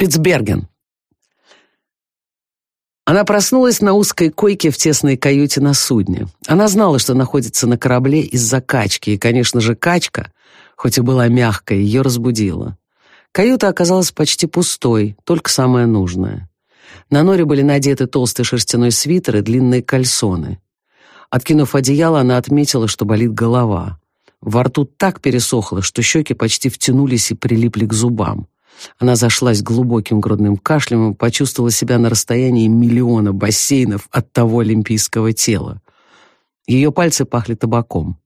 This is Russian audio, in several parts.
Шпицберген. Она проснулась на узкой койке в тесной каюте на судне. Она знала, что находится на корабле из-за качки, и, конечно же, качка, хоть и была мягкой, ее разбудила. Каюта оказалась почти пустой, только самое нужное. На норе были надеты толстый шерстяной свитер и длинные кальсоны. Откинув одеяло, она отметила, что болит голова. Во рту так пересохло, что щеки почти втянулись и прилипли к зубам. Она зашлась глубоким грудным кашлем и почувствовала себя на расстоянии миллиона бассейнов от того олимпийского тела. Ее пальцы пахли табаком.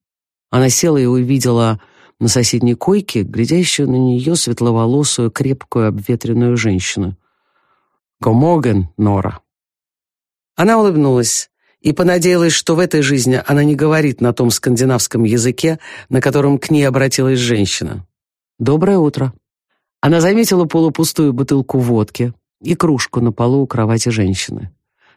Она села и увидела на соседней койке глядящую на нее светловолосую, крепкую, обветренную женщину. «Гомоген, Нора». Она улыбнулась и понадеялась, что в этой жизни она не говорит на том скандинавском языке, на котором к ней обратилась женщина. «Доброе утро». Она заметила полупустую бутылку водки и кружку на полу у кровати женщины.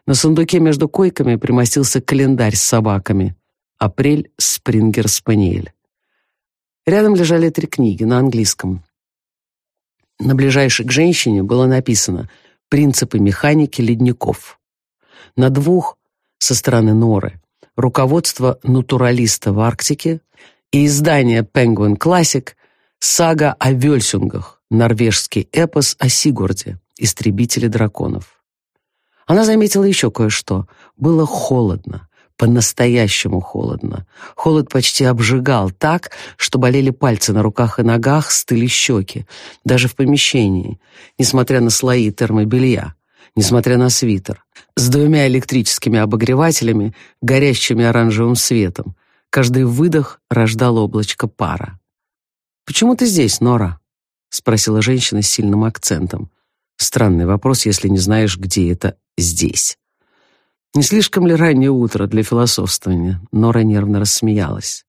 На сундуке между койками примостился календарь с собаками. Апрель Спрингер Спаниель. Рядом лежали три книги на английском. На ближайшей к женщине было написано «Принципы механики ледников». На двух, со стороны Норы, руководство натуралиста в Арктике и издание Penguin Classic «Сага о Вельсюнгах», норвежский эпос о Сигурде, истребителе драконов. Она заметила еще кое-что. Было холодно, по-настоящему холодно. Холод почти обжигал так, что болели пальцы на руках и ногах, стыли щеки, даже в помещении, несмотря на слои термобелья, несмотря на свитер, с двумя электрическими обогревателями, горящими оранжевым светом. Каждый выдох рождал облачко пара. «Почему ты здесь, Нора?» — спросила женщина с сильным акцентом. Странный вопрос, если не знаешь, где это «здесь». Не слишком ли раннее утро для философствования? Нора нервно рассмеялась.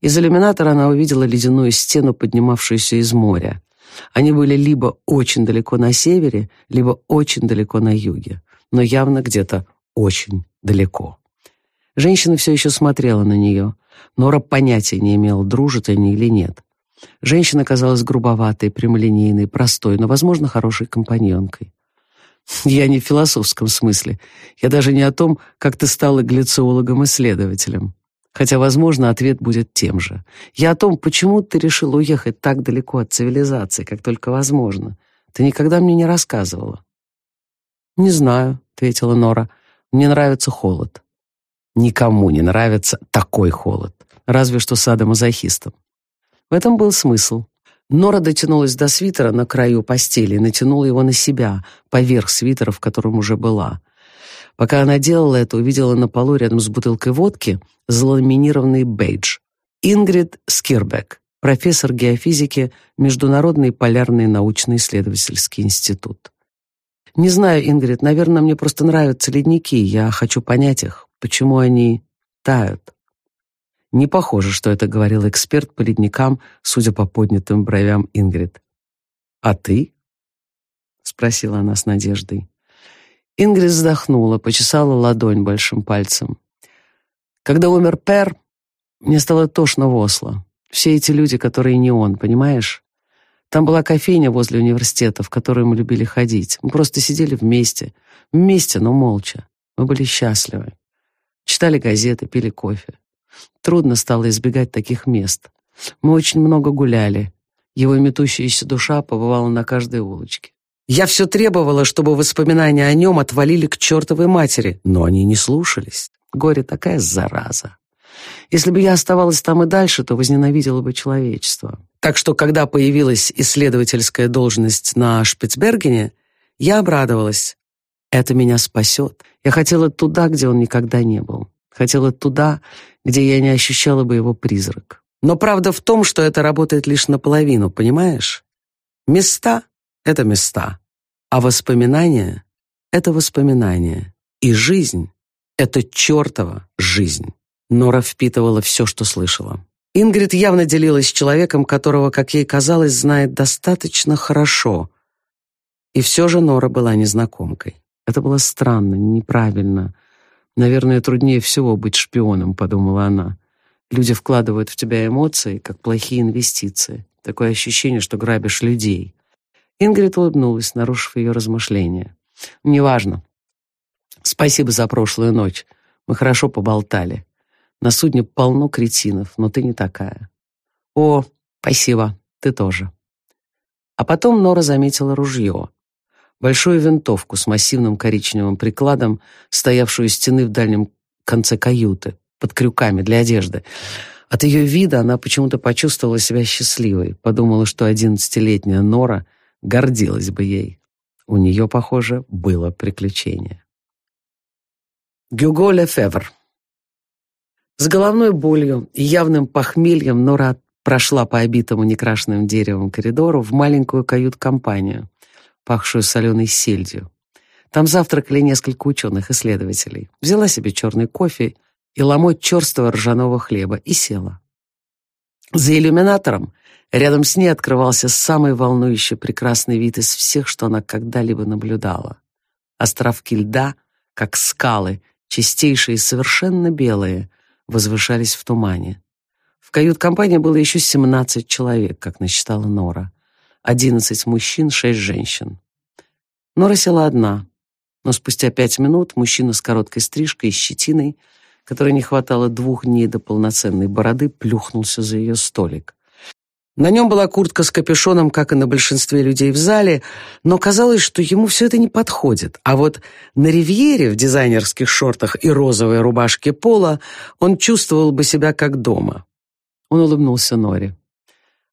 Из иллюминатора она увидела ледяную стену, поднимавшуюся из моря. Они были либо очень далеко на севере, либо очень далеко на юге, но явно где-то очень далеко. Женщина все еще смотрела на нее. Нора понятия не имела, дружат они или нет. Женщина казалась грубоватой, прямолинейной, простой, но, возможно, хорошей компаньонкой. Я не в философском смысле. Я даже не о том, как ты стала гляциологом-исследователем. Хотя, возможно, ответ будет тем же. Я о том, почему ты решил уехать так далеко от цивилизации, как только возможно. Ты никогда мне не рассказывала. «Не знаю», — ответила Нора. «Мне нравится холод». Никому не нравится такой холод, разве что садомазохистам. В этом был смысл. Нора дотянулась до свитера на краю постели и натянула его на себя, поверх свитера, в котором уже была. Пока она делала это, увидела на полу рядом с бутылкой водки заламинированный бейдж. Ингрид Скирбек, профессор геофизики, Международный полярный научно-исследовательский институт. Не знаю, Ингрид, наверное, мне просто нравятся ледники. Я хочу понять их, почему они тают. Не похоже, что это говорил эксперт по ледникам, судя по поднятым бровям Ингрид. «А ты?» — спросила она с надеждой. Ингрид вздохнула, почесала ладонь большим пальцем. «Когда умер Пер, мне стало тошно в Осло. Все эти люди, которые не он, понимаешь? Там была кофейня возле университета, в которую мы любили ходить. Мы просто сидели вместе. Вместе, но молча. Мы были счастливы. Читали газеты, пили кофе. Трудно стало избегать таких мест. Мы очень много гуляли. Его метущаяся душа побывала на каждой улочке. Я все требовала, чтобы воспоминания о нем отвалили к чертовой матери, но они не слушались. Горе такая зараза. Если бы я оставалась там и дальше, то возненавидела бы человечество. Так что, когда появилась исследовательская должность на Шпицбергене, я обрадовалась. Это меня спасет. Я хотела туда, где он никогда не был. Хотела туда, где я не ощущала бы его призрак. Но правда в том, что это работает лишь наполовину, понимаешь? Места — это места, а воспоминания — это воспоминания. И жизнь — это чертова жизнь. Нора впитывала все, что слышала. Ингрид явно делилась с человеком, которого, как ей казалось, знает достаточно хорошо. И все же Нора была незнакомкой. Это было странно, неправильно, Наверное, труднее всего быть шпионом, подумала она. Люди вкладывают в тебя эмоции, как плохие инвестиции. Такое ощущение, что грабишь людей. Ингрид улыбнулась, нарушив ее размышления. «Неважно. Спасибо за прошлую ночь. Мы хорошо поболтали. На судне полно кретинов, но ты не такая». «О, спасибо, ты тоже». А потом Нора заметила ружье. Большую винтовку с массивным коричневым прикладом, стоявшую у стены в дальнем конце каюты, под крюками для одежды. От ее вида она почему-то почувствовала себя счастливой, подумала, что одиннадцатилетняя Нора гордилась бы ей. У нее, похоже, было приключение. Гюго Лефевр С головной болью и явным похмельем Нора прошла по обитому некрашенным деревом коридору в маленькую кают-компанию, пахшую соленой сельдью. Там завтракали несколько ученых-исследователей. Взяла себе черный кофе и ломоть черствого ржаного хлеба и села. За иллюминатором рядом с ней открывался самый волнующий прекрасный вид из всех, что она когда-либо наблюдала. Островки льда, как скалы, чистейшие и совершенно белые, возвышались в тумане. В кают-компании было еще 17 человек, как насчитала Нора. 11 мужчин, 6 женщин. Нора села одна, но спустя пять минут мужчина с короткой стрижкой и щетиной — которой не хватало двух дней до полноценной бороды, плюхнулся за ее столик. На нем была куртка с капюшоном, как и на большинстве людей в зале, но казалось, что ему все это не подходит. А вот на ривьере в дизайнерских шортах и розовой рубашке пола он чувствовал бы себя как дома. Он улыбнулся Норе.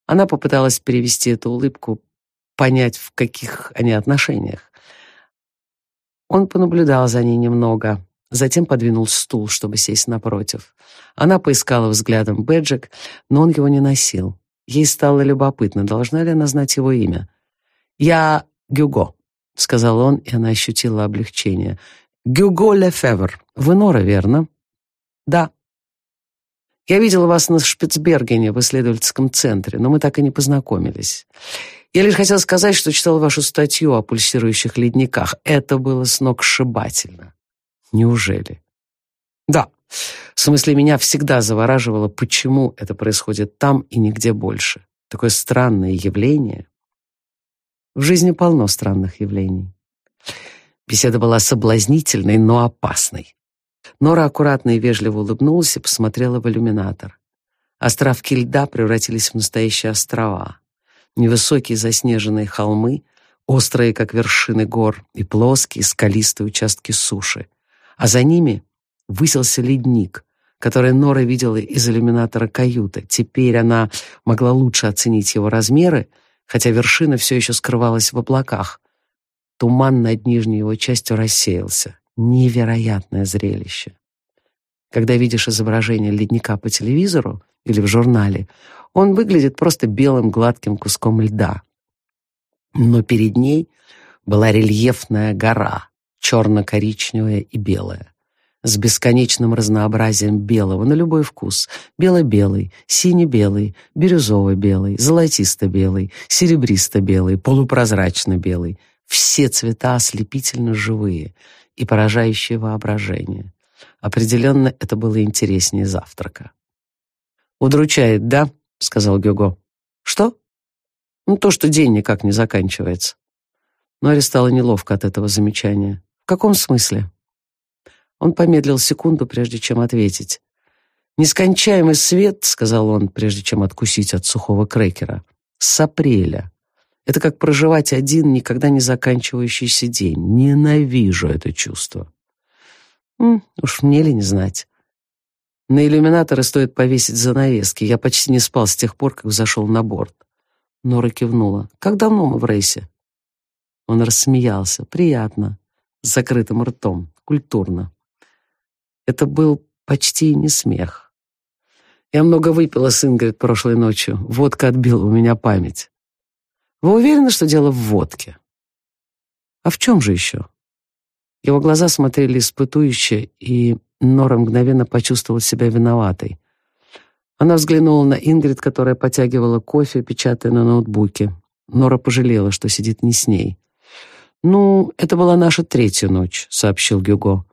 Она попыталась перевести эту улыбку, понять, в каких они отношениях. Он понаблюдал за ней немного. Затем подвинул стул, чтобы сесть напротив. Она поискала взглядом бэджик, но он его не носил. Ей стало любопытно, должна ли она знать его имя. «Я Гюго», — сказал он, и она ощутила облегчение. «Гюго Лефевр. Вы Нора, верно?» «Да». «Я видела вас на Шпицбергене в исследовательском центре, но мы так и не познакомились. Я лишь хотела сказать, что читал вашу статью о пульсирующих ледниках. Это было сногсшибательно». Неужели? Да. В смысле, меня всегда завораживало, почему это происходит там и нигде больше. Такое странное явление. В жизни полно странных явлений. Беседа была соблазнительной, но опасной. Нора аккуратно и вежливо улыбнулась и посмотрела в иллюминатор. Островки льда превратились в настоящие острова. Невысокие заснеженные холмы, острые, как вершины гор, и плоские, скалистые участки суши — а за ними высился ледник, который Нора видела из иллюминатора каюты. Теперь она могла лучше оценить его размеры, хотя вершина все еще скрывалась в облаках. Туман над нижней его частью рассеялся. Невероятное зрелище. Когда видишь изображение ледника по телевизору или в журнале, он выглядит просто белым гладким куском льда. Но перед ней была рельефная гора, черно-коричневое и белое, с бесконечным разнообразием белого на любой вкус. Бело-белый, сине-белый, бирюзово-белый, золотисто-белый, серебристо-белый, полупрозрачно-белый. Все цвета ослепительно живые и поражающие воображение. Определенно, это было интереснее завтрака. «Удручает, да?» — сказал Гюго. «Что?» «Ну, то, что день никак не заканчивается». Норе стало неловко от этого замечания каком смысле?» Он помедлил секунду, прежде чем ответить. «Нескончаемый свет», — сказал он, прежде чем откусить от сухого крекера, — «с апреля. Это как проживать один, никогда не заканчивающийся день. Ненавижу это чувство». М, «Уж мне ли не знать?» На иллюминаторы стоит повесить занавески. Я почти не спал с тех пор, как зашел на борт. Нора кивнула. «Как давно мы в рейсе?» Он рассмеялся. «Приятно с закрытым ртом, культурно. Это был почти не смех. Я много выпила с Ингрид прошлой ночью. Водка отбила у меня память. Вы уверены, что дело в водке? А в чем же еще? Его глаза смотрели испытующе, и Нора мгновенно почувствовала себя виноватой. Она взглянула на Ингрид, которая потягивала кофе, печатая на ноутбуке. Нора пожалела, что сидит не с ней. «Ну, это была наша третья ночь», — сообщил Гюго.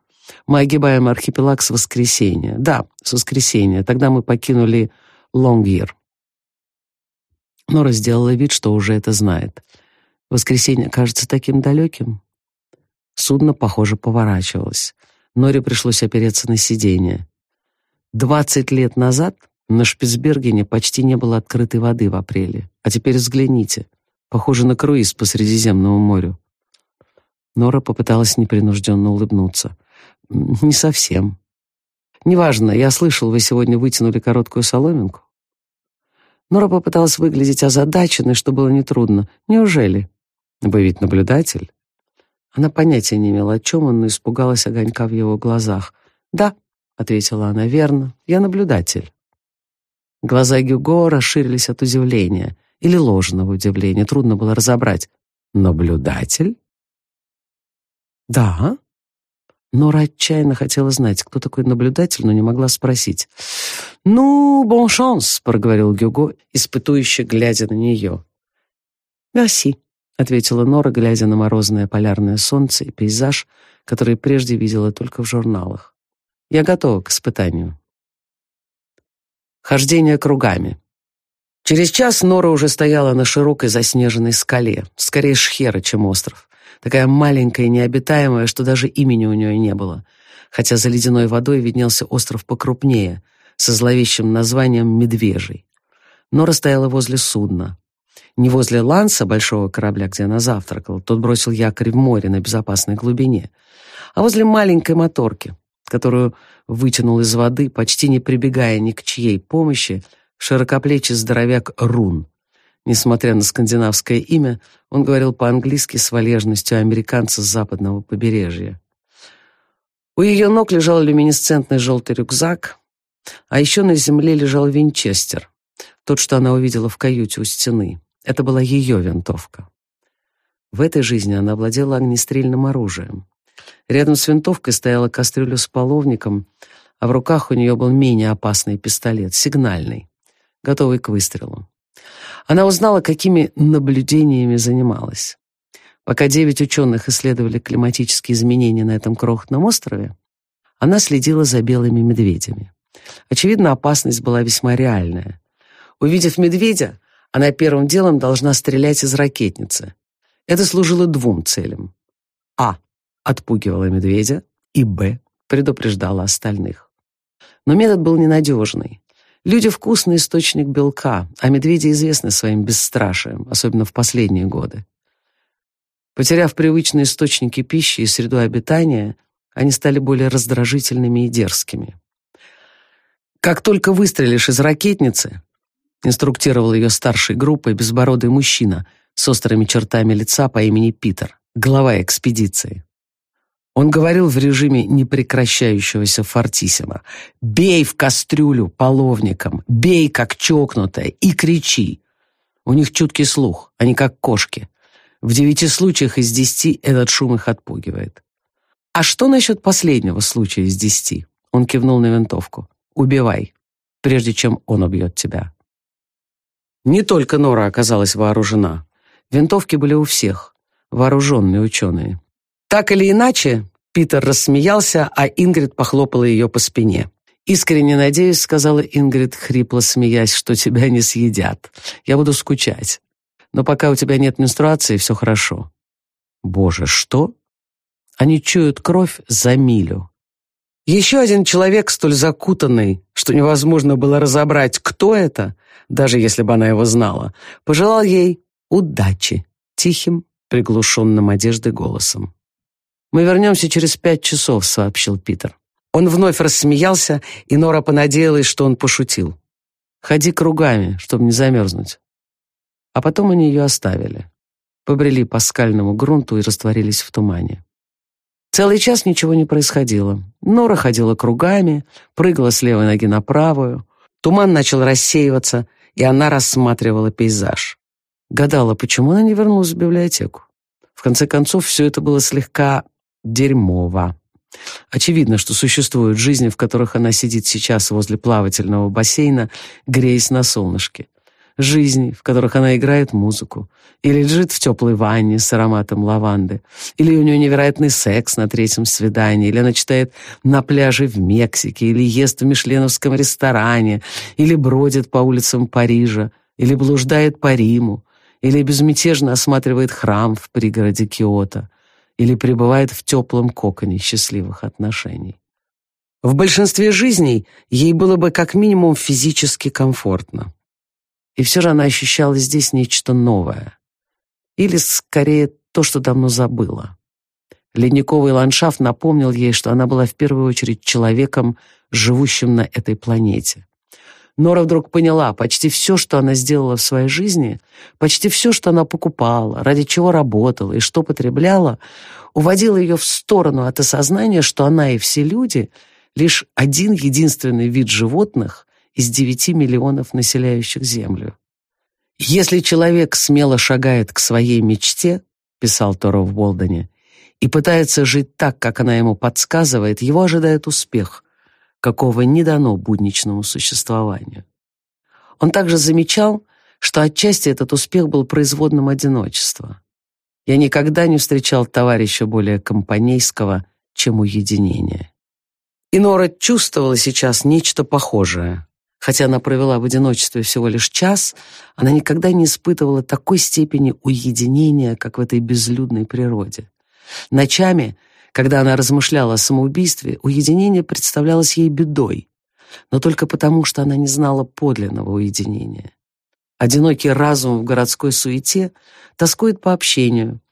«Мы огибаем архипелаг с воскресенья. Да, с воскресенья. Тогда мы покинули Лонгир». Нора сделала вид, что уже это знает. Воскресенье кажется таким далеким. Судно, похоже, поворачивалось. Норе пришлось опереться на сиденье. Двадцать лет назад на Шпицбергене почти не было открытой воды в апреле. А теперь взгляните. Похоже на круиз по Средиземному морю. Нора попыталась непринужденно улыбнуться. «Не совсем. Неважно, я слышал, вы сегодня вытянули короткую соломинку». Нора попыталась выглядеть озадаченной, что было нетрудно. «Неужели? Вы ведь наблюдатель?» Она понятия не имела, о чем он, но испугалась огонька в его глазах. «Да», — ответила она, — «верно, я наблюдатель». Глаза Гюго расширились от удивления или ложного удивления, трудно было разобрать. «Наблюдатель?» «Да». Нора отчаянно хотела знать, кто такой наблюдатель, но не могла спросить. «Ну, бон шанс», — проговорил Гюго, испытующе глядя на нее. «Мерси», — ответила Нора, глядя на морозное полярное солнце и пейзаж, который прежде видела только в журналах. «Я готова к испытанию». Хождение кругами. Через час Нора уже стояла на широкой заснеженной скале, скорее шхера, чем остров. Такая маленькая и необитаемая, что даже имени у нее не было. Хотя за ледяной водой виднелся остров покрупнее, со зловещим названием Медвежий. Нора стояла возле судна. Не возле Ланса, большого корабля, где она завтракала, тот бросил якорь в море на безопасной глубине, а возле маленькой моторки, которую вытянул из воды, почти не прибегая ни к чьей помощи, широкоплечий здоровяк Рун. Несмотря на скандинавское имя, он говорил по-английски с валежностью американца с западного побережья. У ее ног лежал люминесцентный желтый рюкзак, а еще на земле лежал винчестер, тот, что она увидела в каюте у стены. Это была ее винтовка. В этой жизни она владела огнестрельным оружием. Рядом с винтовкой стояла кастрюля с половником, а в руках у нее был менее опасный пистолет, сигнальный готовый к выстрелу. Она узнала, какими наблюдениями занималась. Пока девять ученых исследовали климатические изменения на этом крохотном острове, она следила за белыми медведями. Очевидно, опасность была весьма реальная. Увидев медведя, она первым делом должна стрелять из ракетницы. Это служило двум целям. А. Отпугивала медведя. И Б. Предупреждала остальных. Но метод был ненадежный. Люди — вкусный источник белка, а медведи известны своим бесстрашием, особенно в последние годы. Потеряв привычные источники пищи и среду обитания, они стали более раздражительными и дерзкими. «Как только выстрелишь из ракетницы», инструктировал ее старшей группой безбородый мужчина с острыми чертами лица по имени Питер, глава экспедиции. Он говорил в режиме непрекращающегося фортиссимо. «Бей в кастрюлю половником, бей как чокнутая и кричи». У них чуткий слух, они как кошки. В девяти случаях из десяти этот шум их отпугивает. «А что насчет последнего случая из десяти?» Он кивнул на винтовку. «Убивай, прежде чем он убьет тебя». Не только Нора оказалась вооружена. Винтовки были у всех, вооруженные ученые. Так или иначе, Питер рассмеялся, а Ингрид похлопала ее по спине. «Искренне надеюсь», — сказала Ингрид, хрипло смеясь, «что тебя не съедят. Я буду скучать. Но пока у тебя нет менструации, все хорошо». «Боже, что?» Они чуют кровь за милю. Еще один человек, столь закутанный, что невозможно было разобрать, кто это, даже если бы она его знала, пожелал ей удачи тихим, приглушенным одеждой голосом. «Мы вернемся через пять часов», — сообщил Питер. Он вновь рассмеялся, и Нора понадеялась, что он пошутил. «Ходи кругами, чтобы не замерзнуть». А потом они ее оставили. Побрели по скальному грунту и растворились в тумане. Целый час ничего не происходило. Нора ходила кругами, прыгала с левой ноги на правую. Туман начал рассеиваться, и она рассматривала пейзаж. Гадала, почему она не вернулась в библиотеку. В конце концов, все это было слегка дерьмово. Очевидно, что существуют жизни, в которых она сидит сейчас возле плавательного бассейна, греясь на солнышке. Жизни, в которых она играет музыку, или лежит в теплой ванне с ароматом лаванды, или у нее невероятный секс на третьем свидании, или она читает на пляже в Мексике, или ест в мишленовском ресторане, или бродит по улицам Парижа, или блуждает по Риму, или безмятежно осматривает храм в пригороде Киото, или пребывает в теплом коконе счастливых отношений. В большинстве жизней ей было бы как минимум физически комфортно. И все же она ощущала здесь нечто новое. Или, скорее, то, что давно забыла. Ледниковый ландшафт напомнил ей, что она была в первую очередь человеком, живущим на этой планете. Нора вдруг поняла, почти все, что она сделала в своей жизни, почти все, что она покупала, ради чего работала и что потребляла, уводило ее в сторону от осознания, что она и все люди — лишь один единственный вид животных из девяти миллионов населяющих Землю. «Если человек смело шагает к своей мечте», — писал Торо в Болдене, «и пытается жить так, как она ему подсказывает, его ожидает успех, какого не дано будничному существованию. Он также замечал, что отчасти этот успех был производным одиночества. Я никогда не встречал товарища более компанейского, чем уединение. И Нора чувствовала сейчас нечто похожее. Хотя она провела в одиночестве всего лишь час, она никогда не испытывала такой степени уединения, как в этой безлюдной природе. Ночами когда она размышляла о самоубийстве, уединение представлялось ей бедой, но только потому, что она не знала подлинного уединения. Одинокий разум в городской суете тоскует по общению,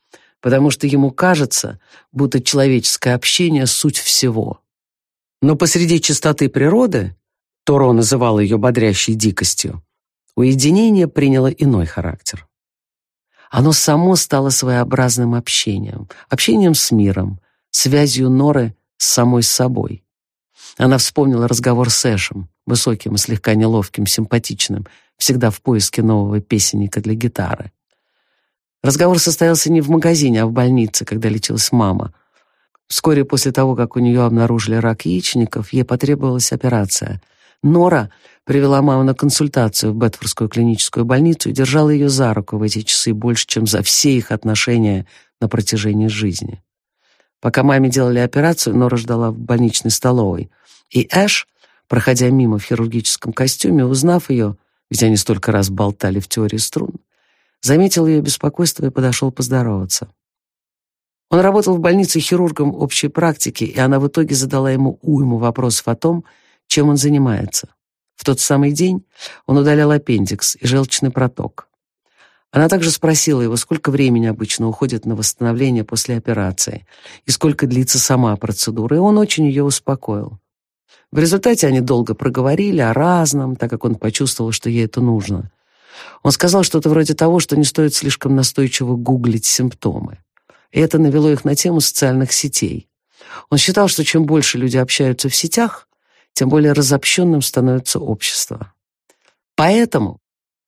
потому что ему кажется, будто человеческое общение — суть всего. Но посреди чистоты природы, Торо называл ее бодрящей дикостью, уединение приняло иной характер. Оно само стало своеобразным общением, общением с миром, связью Норы с самой собой. Она вспомнила разговор с Эшем, высоким и слегка неловким, симпатичным, всегда в поиске нового песенника для гитары. Разговор состоялся не в магазине, а в больнице, когда лечилась мама. Вскоре после того, как у нее обнаружили рак яичников, ей потребовалась операция. Нора привела маму на консультацию в Бетфордскую клиническую больницу и держала ее за руку в эти часы больше, чем за все их отношения на протяжении жизни. Пока маме делали операцию, Нора ждала в больничной столовой. И Эш, проходя мимо в хирургическом костюме, узнав ее, ведь они столько раз болтали в теории струн, заметил ее беспокойство и подошел поздороваться. Он работал в больнице хирургом общей практики, и она в итоге задала ему уйму вопросов о том, чем он занимается. В тот самый день он удалял аппендикс и желчный проток. Она также спросила его, сколько времени обычно уходит на восстановление после операции и сколько длится сама процедура, и он очень ее успокоил. В результате они долго проговорили о разном, так как он почувствовал, что ей это нужно. Он сказал что-то вроде того, что не стоит слишком настойчиво гуглить симптомы. И это навело их на тему социальных сетей. Он считал, что чем больше люди общаются в сетях, тем более разобщенным становится общество. Поэтому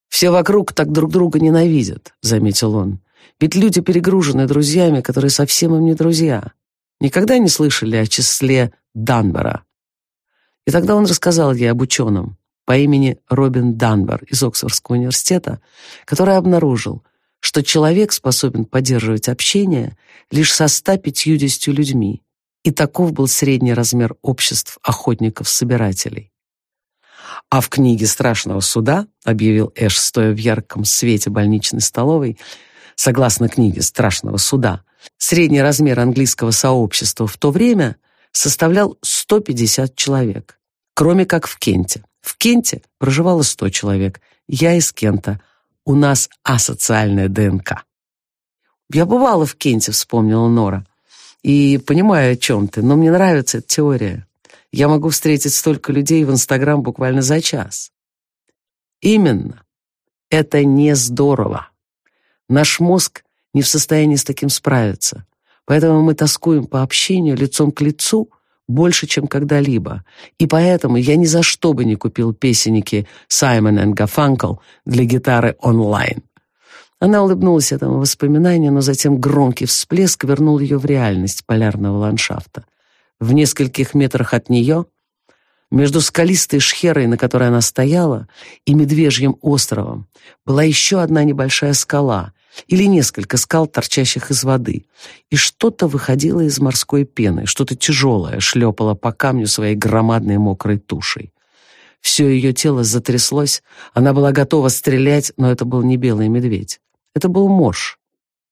«Все вокруг так друг друга ненавидят», — заметил он. «Ведь люди перегружены друзьями, которые совсем им не друзья. Никогда не слышали о числе Данбора». И тогда он рассказал ей об ученом по имени Робин Данбор из Оксфордского университета, который обнаружил, что человек способен поддерживать общение лишь со 150 людьми, и таков был средний размер обществ охотников-собирателей. А в книге «Страшного суда», объявил Эш, стоя в ярком свете больничной столовой, согласно книге «Страшного суда», средний размер английского сообщества в то время составлял 150 человек, кроме как в Кенте. В Кенте проживало 100 человек. Я из Кента. У нас асоциальная ДНК. «Я бывала в Кенте», — вспомнила Нора. «И понимаю, о чем ты, но мне нравится эта теория. Я могу встретить столько людей в Инстаграм буквально за час. Именно. Это не здорово. Наш мозг не в состоянии с таким справиться. Поэтому мы тоскуем по общению лицом к лицу больше, чем когда-либо. И поэтому я ни за что бы не купил песенники Simon and Garfunkel для гитары онлайн. Она улыбнулась этому воспоминанию, но затем громкий всплеск вернул ее в реальность полярного ландшафта. В нескольких метрах от нее, между скалистой шхерой, на которой она стояла, и Медвежьим островом, была еще одна небольшая скала или несколько скал, торчащих из воды, и что-то выходило из морской пены, что-то тяжелое шлепало по камню своей громадной мокрой тушей. Все ее тело затряслось, она была готова стрелять, но это был не белый медведь. Это был морж.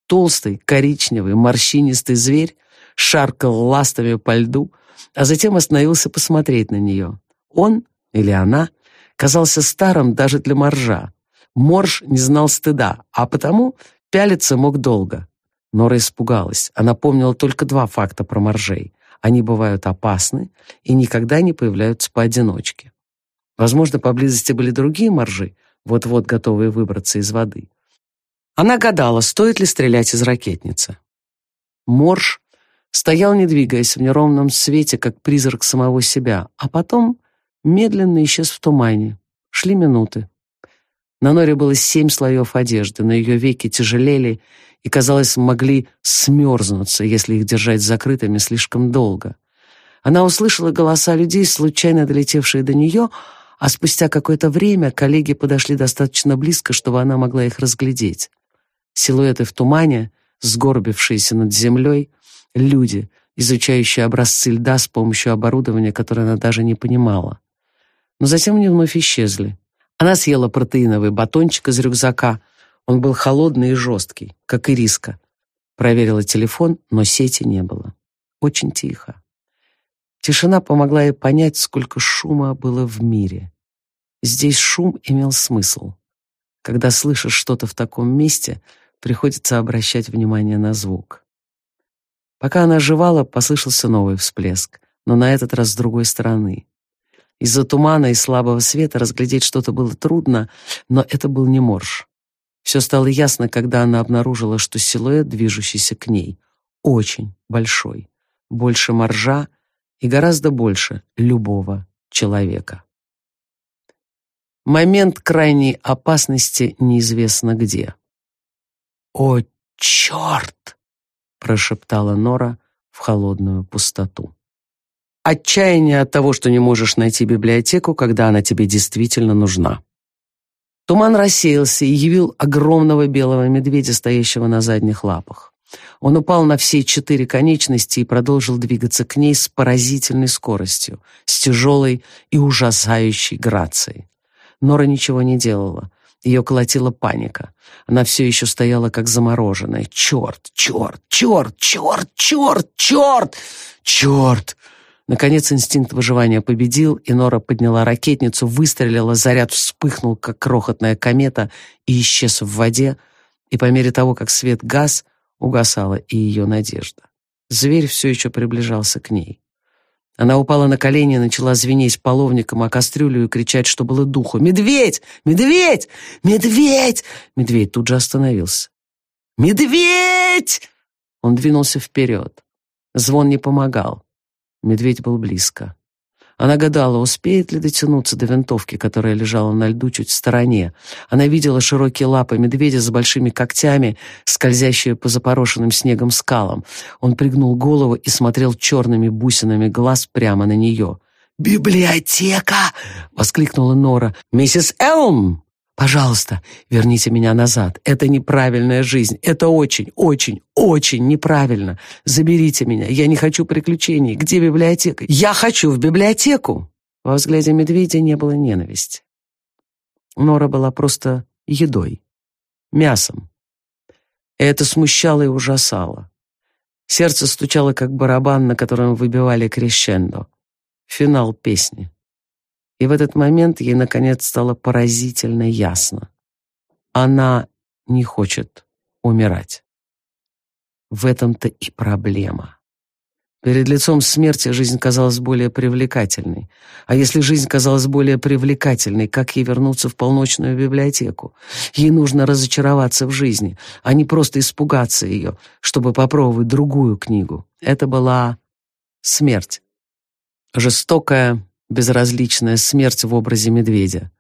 Толстый, коричневый, морщинистый зверь шаркал ластами по льду, а затем остановился посмотреть на нее. Он или она казался старым даже для моржа. Морж не знал стыда, а потому пялиться мог долго. Нора испугалась. Она помнила только два факта про моржей. Они бывают опасны и никогда не появляются поодиночке. Возможно, поблизости были другие моржи, вот-вот готовые выбраться из воды. Она гадала, стоит ли стрелять из ракетницы. Морж стоял, не двигаясь в неровном свете, как призрак самого себя, а потом медленно исчез в тумане. Шли минуты. На Норе было семь слоев одежды, но ее веки тяжелели и, казалось, могли смерзнуться, если их держать закрытыми слишком долго. Она услышала голоса людей, случайно долетевшие до нее, а спустя какое-то время коллеги подошли достаточно близко, чтобы она могла их разглядеть. Силуэты в тумане, сгорбившиеся над землей, люди, изучающие образцы льда с помощью оборудования, которое она даже не понимала. Но затем они вновь исчезли. Она съела протеиновый батончик из рюкзака. Он был холодный и жесткий, как и риска. Проверила телефон, но сети не было. Очень тихо. Тишина помогла ей понять, сколько шума было в мире. Здесь шум имел смысл. Когда слышишь что-то в таком месте, приходится обращать внимание на звук. Пока она жевала, послышался новый всплеск, но на этот раз с другой стороны. Из-за тумана и слабого света разглядеть что-то было трудно, но это был не морж. Все стало ясно, когда она обнаружила, что силуэт, движущийся к ней, очень большой, больше моржа и гораздо больше любого человека. Момент крайней опасности неизвестно где. «О, черт!» — прошептала Нора в холодную пустоту. Отчаяние от того, что не можешь найти библиотеку, когда она тебе действительно нужна. Туман рассеялся и явил огромного белого медведя, стоящего на задних лапах. Он упал на все четыре конечности и продолжил двигаться к ней с поразительной скоростью, с тяжелой и ужасающей грацией. Нора ничего не делала. Ее колотила паника. Она все еще стояла как замороженная. «Черт! Черт! Черт! Черт! Черт! Черт! Черт!» Наконец инстинкт выживания победил, и Нора подняла ракетницу, выстрелила, заряд вспыхнул, как крохотная комета, и исчез в воде, и по мере того, как свет гас, угасала и ее надежда. Зверь все еще приближался к ней. Она упала на колени и начала звенеть половником о кастрюлю и кричать, что было духу. «Медведь! Медведь! Медведь!» Медведь тут же остановился. «Медведь!» Он двинулся вперед. Звон не помогал. Медведь был близко. Она гадала, успеет ли дотянуться до винтовки, которая лежала на льду чуть в стороне. Она видела широкие лапы медведя с большими когтями, скользящие по запорошенным снегом скалам. Он пригнул голову и смотрел черными бусинами глаз прямо на нее. «Библиотека!» — воскликнула Нора. «Миссис Элм!» Пожалуйста, верните меня назад. Это неправильная жизнь. Это очень, очень, очень неправильно. Заберите меня. Я не хочу приключений. Где библиотека? Я хочу в библиотеку. Во взгляде медведя не было ненависти. Нора была просто едой, мясом. Это смущало и ужасало. Сердце стучало, как барабан, на котором выбивали крещендо. Финал песни. И в этот момент ей, наконец, стало поразительно ясно. Она не хочет умирать. В этом-то и проблема. Перед лицом смерти жизнь казалась более привлекательной. А если жизнь казалась более привлекательной, как ей вернуться в полночную библиотеку? Ей нужно разочароваться в жизни, а не просто испугаться ее, чтобы попробовать другую книгу. Это была смерть. Жестокая, безразличная смерть в образе медведя,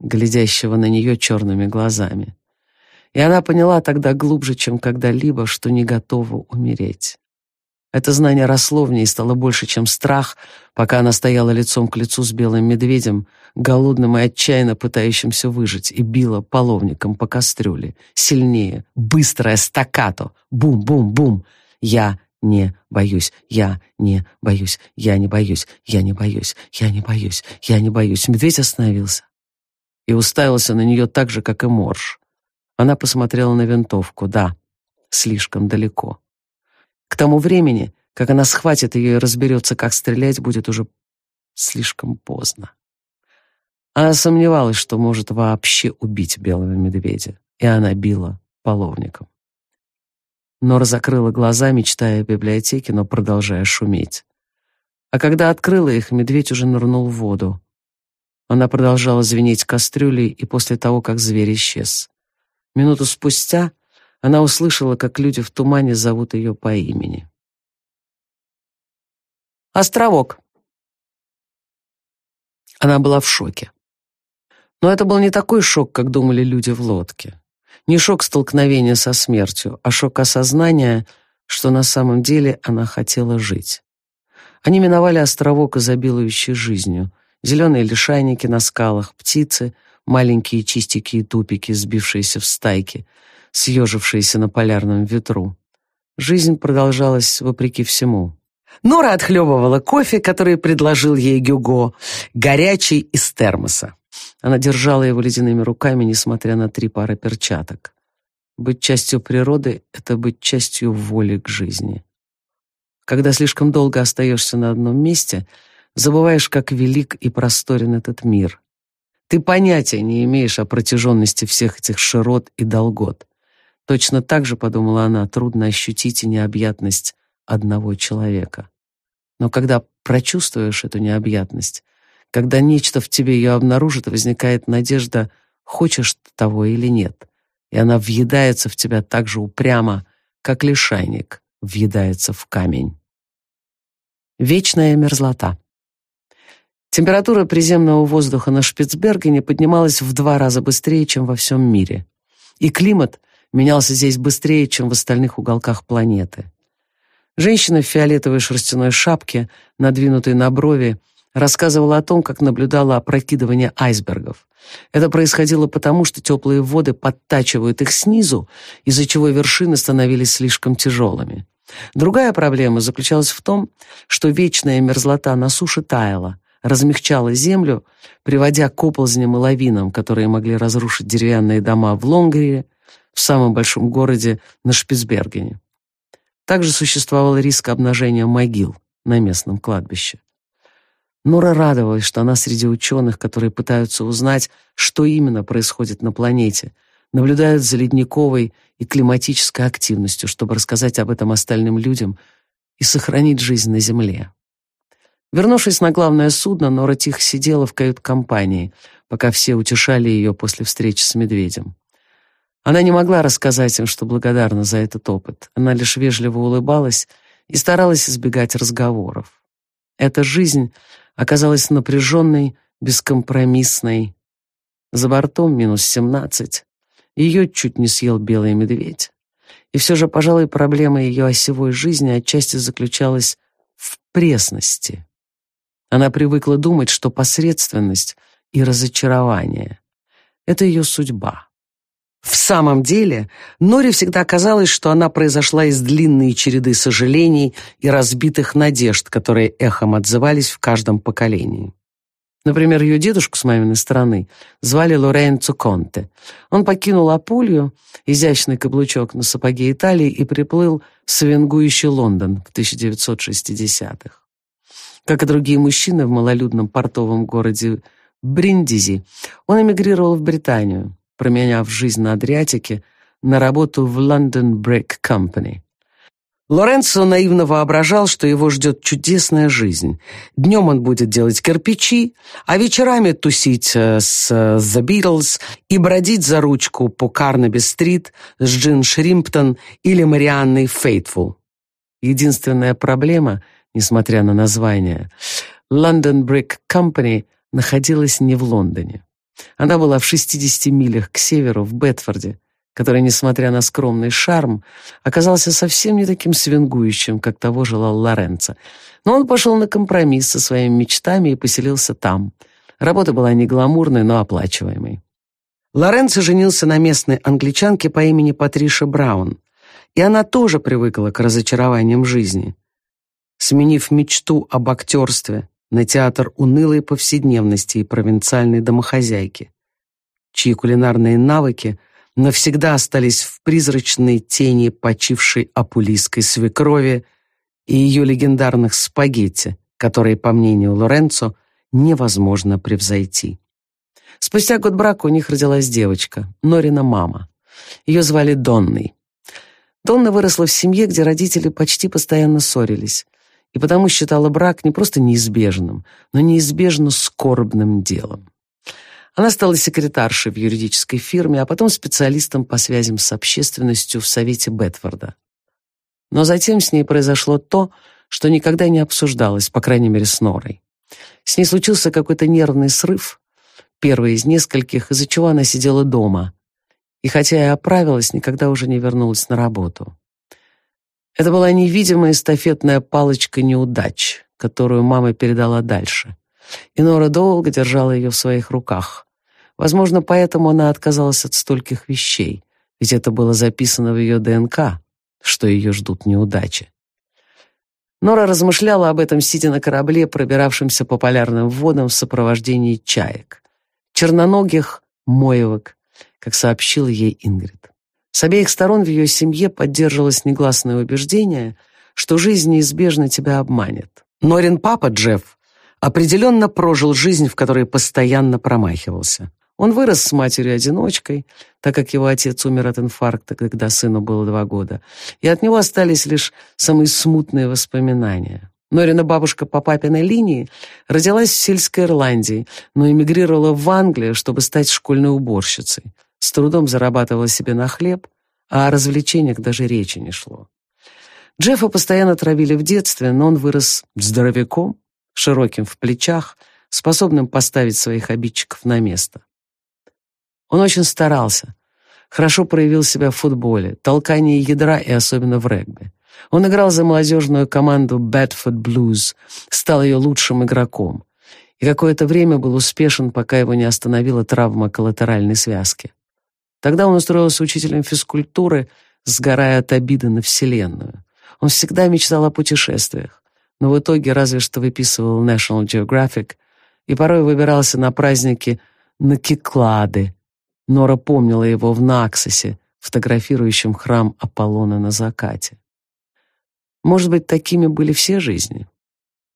глядящего на нее черными глазами. И она поняла тогда глубже, чем когда-либо, что не готова умереть. Это знание росло в ней и стало больше, чем страх, пока она стояла лицом к лицу с белым медведем, голодным и отчаянно пытающимся выжить, и била половником по кастрюле. Сильнее, быстрое стаккато, бум-бум-бум. Я не боюсь, я не боюсь, я не боюсь, я не боюсь, я не боюсь, я не боюсь. Медведь остановился и уставился на нее так же, как и Морж. Она посмотрела на винтовку. Да, слишком далеко. К тому времени, как она схватит ее и разберется, как стрелять, будет уже слишком поздно. Она сомневалась, что может вообще убить белого медведя, и она била половником. Нора закрыла глаза, мечтая о библиотеке, но продолжая шуметь. А когда открыла их, медведь уже нырнул в воду. Она продолжала звенеть кастрюлей, и после того, как зверь исчез. Минуту спустя она услышала, как люди в тумане зовут ее по имени. «Островок». Она была в шоке. Но это был не такой шок, как думали люди в лодке. Не шок столкновения со смертью, а шок осознания, что на самом деле она хотела жить. Они миновали островок, изобилующий жизнью. Зеленые лишайники на скалах, птицы, маленькие чистики и тупики, сбившиеся в стайки, съежившиеся на полярном ветру. Жизнь продолжалась вопреки всему. Нора отхлебывала кофе, который предложил ей Гюго, горячий из термоса. Она держала его ледяными руками, несмотря на три пары перчаток. Быть частью природы — это быть частью воли к жизни. Когда слишком долго остаешься на одном месте, забываешь, как велик и просторен этот мир. Ты понятия не имеешь о протяженности всех этих широт и долгот. Точно так же, подумала она, трудно ощутить и необъятность одного человека. Но когда прочувствуешь эту необъятность, когда нечто в тебе ее обнаружит, возникает надежда, хочешь ты того или нет. И она въедается в тебя так же упрямо, как лишайник въедается в камень. Вечная мерзлота. Температура приземного воздуха на Шпицбергене поднималась в два раза быстрее, чем во всем мире. И климат менялся здесь быстрее, чем в остальных уголках планеты. Женщина в фиолетовой шерстяной шапке, надвинутой на брови, рассказывала о том, как наблюдала опрокидывание айсбергов. Это происходило потому, что теплые воды подтачивают их снизу, из-за чего вершины становились слишком тяжелыми. Другая проблема заключалась в том, что вечная мерзлота на суше таяла, размягчала землю, приводя к оползням и лавинам, которые могли разрушить деревянные дома в Лонгрии, в самом большом городе на Шпицбергене. Также существовал риск обнажения могил на местном кладбище. Нора радовалась, что она среди ученых, которые пытаются узнать, что именно происходит на планете, наблюдают за ледниковой и климатической активностью, чтобы рассказать об этом остальным людям и сохранить жизнь на Земле. Вернувшись на главное судно, Нора тихо сидела в кают-компании, пока все утешали ее после встречи с медведем. Она не могла рассказать им, что благодарна за этот опыт. Она лишь вежливо улыбалась и старалась избегать разговоров. Эта жизнь оказалась напряженной, бескомпромиссной. За бортом минус семнадцать. Ее чуть не съел белый медведь. И все же, пожалуй, проблема ее осевой жизни отчасти заключалась в пресности. Она привыкла думать, что посредственность и разочарование — это ее судьба. В самом деле, Норе всегда казалось, что она произошла из длинной череды сожалений и разбитых надежд, которые эхом отзывались в каждом поколении. Например, ее дедушку с маминой стороны звали Лоренцо Конте. Он покинул Апулью, изящный каблучок на сапоге Италии, и приплыл в свингующий Лондон в 1960-х. Как и другие мужчины в малолюдном портовом городе Бриндизи, он эмигрировал в Британию променяв жизнь на Адриатике на работу в London Brick Company. Лоренцо наивно воображал, что его ждет чудесная жизнь. Днем он будет делать кирпичи, а вечерами тусить э, с э, The Beatles и бродить за ручку по Карнаби-стрит с Джин Шримптон или Марианной Фейтфул. Единственная проблема, несмотря на название, London Brick Company находилась не в Лондоне. Она была в 60 милях к северу, в Бетфорде, который, несмотря на скромный шарм, оказался совсем не таким свингующим, как того желал Лоренцо. Но он пошел на компромисс со своими мечтами и поселился там. Работа была не гламурной, но оплачиваемой. Лоренцо женился на местной англичанке по имени Патриша Браун, и она тоже привыкла к разочарованиям жизни. Сменив мечту об актерстве на театр унылой повседневности и провинциальной домохозяйки, чьи кулинарные навыки навсегда остались в призрачной тени почившей апулийской свекрови и ее легендарных спагетти, которые, по мнению Лоренцо, невозможно превзойти. Спустя год брака у них родилась девочка, Норина мама. Ее звали Донной. Донна выросла в семье, где родители почти постоянно ссорились, и потому считала брак не просто неизбежным, но неизбежно скорбным делом. Она стала секретаршей в юридической фирме, а потом специалистом по связям с общественностью в Совете Бетфорда. Но затем с ней произошло то, что никогда не обсуждалось, по крайней мере, с Норой. С ней случился какой-то нервный срыв, первый из нескольких, из-за чего она сидела дома. И хотя и оправилась, никогда уже не вернулась на работу. Это была невидимая эстафетная палочка неудач, которую мама передала дальше. И Нора долго держала ее в своих руках. Возможно, поэтому она отказалась от стольких вещей, ведь это было записано в ее ДНК, что ее ждут неудачи. Нора размышляла об этом, сидя на корабле, пробиравшемся по полярным водам в сопровождении чаек. Черноногих моевок, как сообщила ей Ингрид. С обеих сторон в ее семье поддерживалось негласное убеждение, что жизнь неизбежно тебя обманет. Норин папа, Джефф, определенно прожил жизнь, в которой постоянно промахивался. Он вырос с матерью-одиночкой, так как его отец умер от инфаркта, когда сыну было два года, и от него остались лишь самые смутные воспоминания. Норина бабушка по папиной линии родилась в сельской Ирландии, но эмигрировала в Англию, чтобы стать школьной уборщицей. Трудом зарабатывала себе на хлеб, а о развлечениях даже речи не шло. Джеффа постоянно травили в детстве, но он вырос здоровяком, широким в плечах, способным поставить своих обидчиков на место. Он очень старался. Хорошо проявил себя в футболе, толкании ядра и особенно в регби. Он играл за молодежную команду Bedford Blues, стал ее лучшим игроком. И какое-то время был успешен, пока его не остановила травма коллатеральной связки. Тогда он устроился учителем физкультуры, сгорая от обиды на Вселенную. Он всегда мечтал о путешествиях, но в итоге разве что выписывал National Geographic и порой выбирался на праздники на Киклады, Нора помнила его в Наксосе, фотографирующем храм Аполлона на закате. Может быть, такими были все жизни?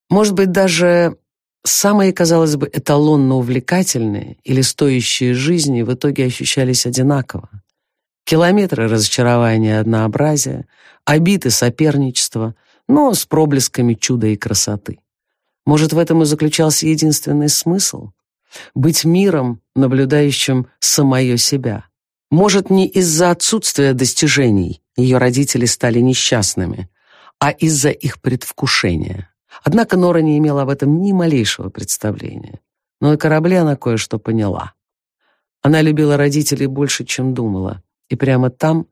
Может быть, даже самые, казалось бы, эталонно увлекательные или стоящие жизни в итоге ощущались одинаково. Километры разочарования однообразия, обиды соперничества, но с проблесками чуда и красоты. Может, в этом и заключался единственный смысл? быть миром, наблюдающим самое себя. Может, не из-за отсутствия достижений ее родители стали несчастными, а из-за их предвкушения. Однако Нора не имела об этом ни малейшего представления. Но на корабле она кое-что поняла. Она любила родителей больше, чем думала, и прямо там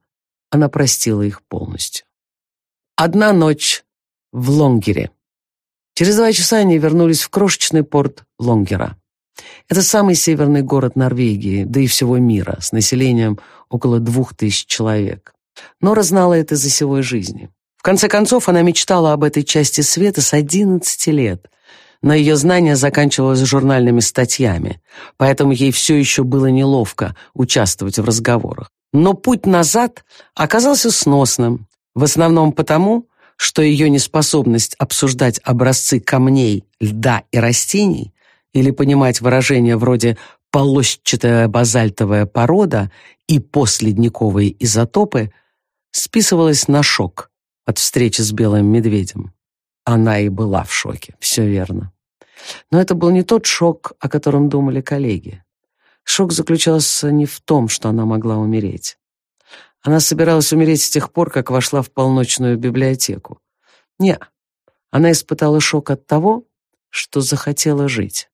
она простила их полностью. Одна ночь в Лонгере. Через два часа они вернулись в крошечный порт Лонгера. Это самый северный город Норвегии, да и всего мира, с населением около двух тысяч человек. Нора знала это из-за всего жизни. Конце концов, она мечтала об этой части света с 11 лет, но ее знание заканчивалось журнальными статьями, поэтому ей все еще было неловко участвовать в разговорах. Но путь назад оказался сносным, в основном потому, что ее неспособность обсуждать образцы камней, льда и растений или понимать выражения вроде «полощатая базальтовая порода» и «последниковые изотопы» списывалась на шок от встречи с белым медведем. Она и была в шоке, все верно. Но это был не тот шок, о котором думали коллеги. Шок заключался не в том, что она могла умереть. Она собиралась умереть с тех пор, как вошла в полночную библиотеку. Не, она испытала шок от того, что захотела жить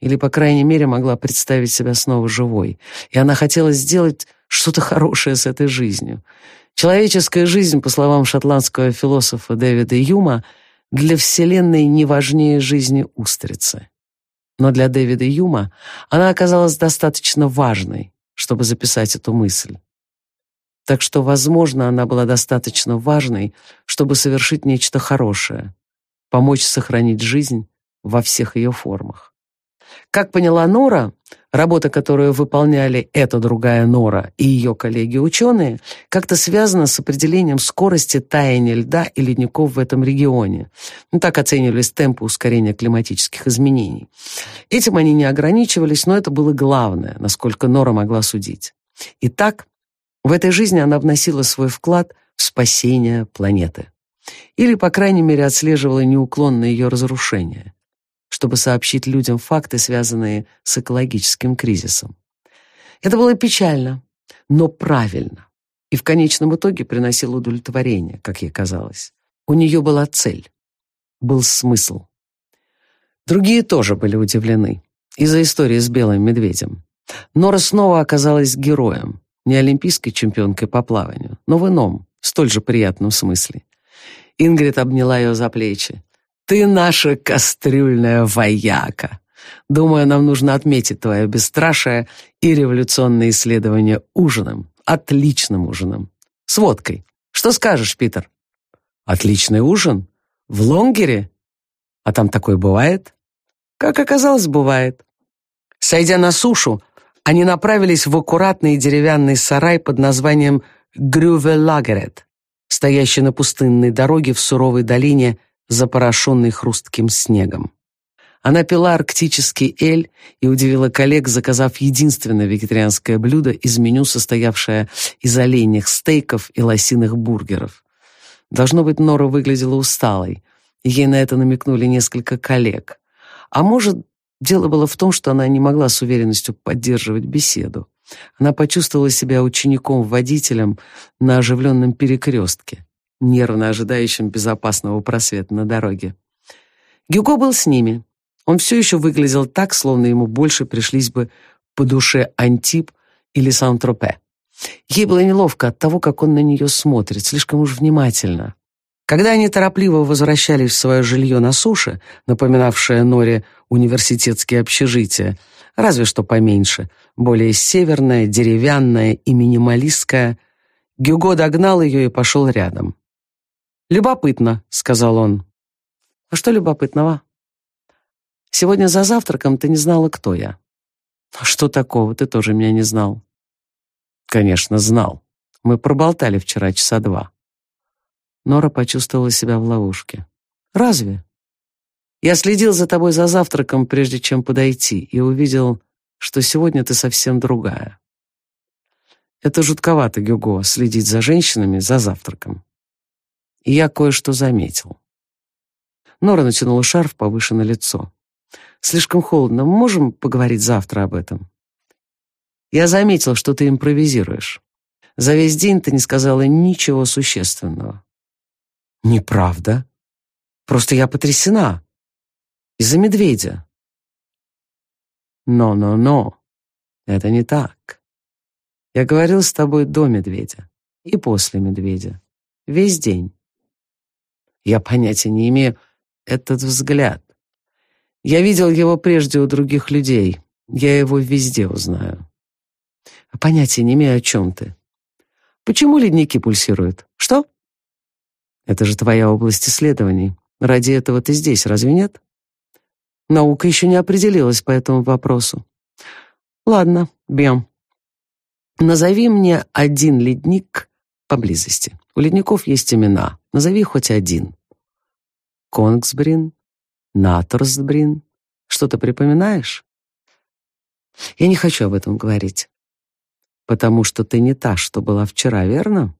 или, по крайней мере, могла представить себя снова живой. И она хотела сделать что-то хорошее с этой жизнью. Человеческая жизнь, по словам шотландского философа Дэвида Юма, для Вселенной не важнее жизни устрицы. Но для Дэвида Юма она оказалась достаточно важной, чтобы записать эту мысль. Так что, возможно, она была достаточно важной, чтобы совершить нечто хорошее, помочь сохранить жизнь во всех ее формах. Как поняла Нора, работа, которую выполняли эта другая Нора и ее коллеги-ученые, как-то связана с определением скорости таяния льда и ледников в этом регионе. Ну, так оценивались темпы ускорения климатических изменений. Этим они не ограничивались, но это было главное, насколько Нора могла судить. Итак, в этой жизни она вносила свой вклад в спасение планеты. Или, по крайней мере, отслеживала неуклонное ее разрушение чтобы сообщить людям факты, связанные с экологическим кризисом. Это было печально, но правильно. И в конечном итоге приносило удовлетворение, как ей казалось. У нее была цель, был смысл. Другие тоже были удивлены из-за истории с белым медведем. Нора снова оказалась героем, не олимпийской чемпионкой по плаванию, но в ином, столь же приятном смысле. Ингрид обняла ее за плечи. Ты наша кастрюльная вояка. Думаю, нам нужно отметить твое бесстрашие и революционные исследования ужином. Отличным ужином. С водкой. Что скажешь, Питер? Отличный ужин? В Лонгере? А там такое бывает? Как оказалось, бывает. Сойдя на сушу, они направились в аккуратный деревянный сарай под названием Грювелагерет, стоящий на пустынной дороге в суровой долине запорошенный хрустким снегом. Она пила арктический эль и удивила коллег, заказав единственное вегетарианское блюдо из меню, состоявшее из оленьих стейков и лосиных бургеров. Должно быть, Нора выглядела усталой. Ей на это намекнули несколько коллег. А может, дело было в том, что она не могла с уверенностью поддерживать беседу. Она почувствовала себя учеником-водителем на оживленном перекрестке нервно ожидающим безопасного просвета на дороге. Гюго был с ними. Он все еще выглядел так, словно ему больше пришлись бы по душе Антип или Сан-Тропе. Ей было неловко от того, как он на нее смотрит, слишком уж внимательно. Когда они торопливо возвращались в свое жилье на суше, напоминавшее Норе университетские общежития, разве что поменьше, более северное, деревянное и минималистское, Гюго догнал ее и пошел рядом. «Любопытно», — сказал он. «А что любопытного?» «Сегодня за завтраком ты не знала, кто я». «А что такого? Ты тоже меня не знал». «Конечно, знал. Мы проболтали вчера часа два». Нора почувствовала себя в ловушке. «Разве?» «Я следил за тобой за завтраком, прежде чем подойти, и увидел, что сегодня ты совсем другая». Это жутковато, Гюго, следить за женщинами за завтраком я кое-что заметил. Нора натянула шарф повыше на лицо. «Слишком холодно. Можем поговорить завтра об этом?» «Я заметил, что ты импровизируешь. За весь день ты не сказала ничего существенного». «Неправда. Просто я потрясена. Из-за медведя». «Но-но-но. Это не так. Я говорил с тобой до медведя и после медведя. Весь день. Я понятия не имею. Этот взгляд. Я видел его прежде у других людей. Я его везде узнаю. Понятия не имею, о чем ты. Почему ледники пульсируют? Что? Это же твоя область исследований. Ради этого ты здесь, разве нет? Наука еще не определилась по этому вопросу. Ладно, бьем. Назови мне один ледник поблизости. У ледников есть имена. Назови хоть один. Конгсбрин, Наторсбрин. Что-то припоминаешь? Я не хочу об этом говорить. Потому что ты не та, что была вчера, верно?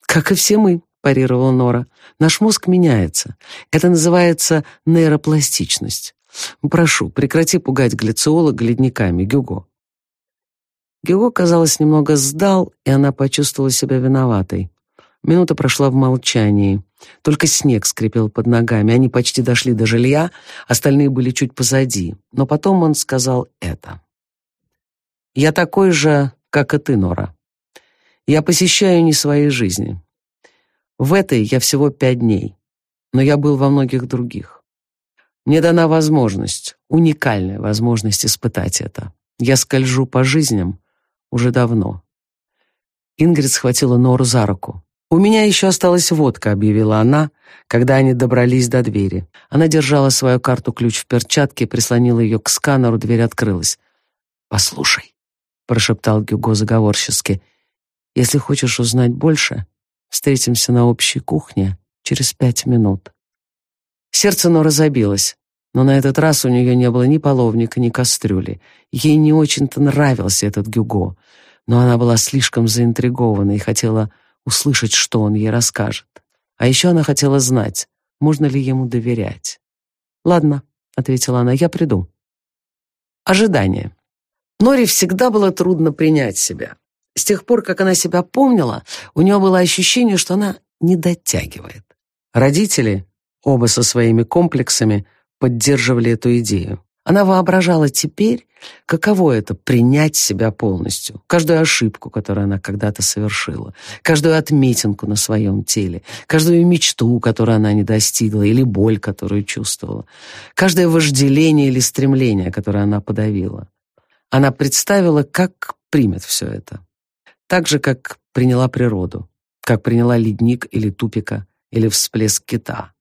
Как и все мы, парировала Нора. Наш мозг меняется. Это называется нейропластичность. Прошу, прекрати пугать глициолога ледниками, Гюго. Гюго, казалось, немного сдал, и она почувствовала себя виноватой. Минута прошла в молчании. Только снег скрипел под ногами. Они почти дошли до жилья, остальные были чуть позади. Но потом он сказал это. «Я такой же, как и ты, Нора. Я посещаю не свои жизни. В этой я всего пять дней, но я был во многих других. Мне дана возможность, уникальная возможность испытать это. Я скольжу по жизням уже давно». Ингрид схватила Нору за руку. «У меня еще осталась водка», — объявила она, когда они добрались до двери. Она держала свою карту-ключ в перчатке, прислонила ее к сканеру, дверь открылась. «Послушай», — прошептал Гюго заговорчески, «если хочешь узнать больше, встретимся на общей кухне через пять минут». Сердце Нора забилось, но на этот раз у нее не было ни половника, ни кастрюли. Ей не очень-то нравился этот Гюго, но она была слишком заинтригована и хотела услышать, что он ей расскажет. А еще она хотела знать, можно ли ему доверять. «Ладно», — ответила она, — «я приду». Ожидание. Норе всегда было трудно принять себя. С тех пор, как она себя помнила, у нее было ощущение, что она не дотягивает. Родители, оба со своими комплексами, поддерживали эту идею. Она воображала теперь, каково это — принять себя полностью, каждую ошибку, которую она когда-то совершила, каждую отметинку на своем теле, каждую мечту, которую она не достигла, или боль, которую чувствовала, каждое вожделение или стремление, которое она подавила. Она представила, как примет все это. Так же, как приняла природу, как приняла ледник или тупика, или всплеск кита.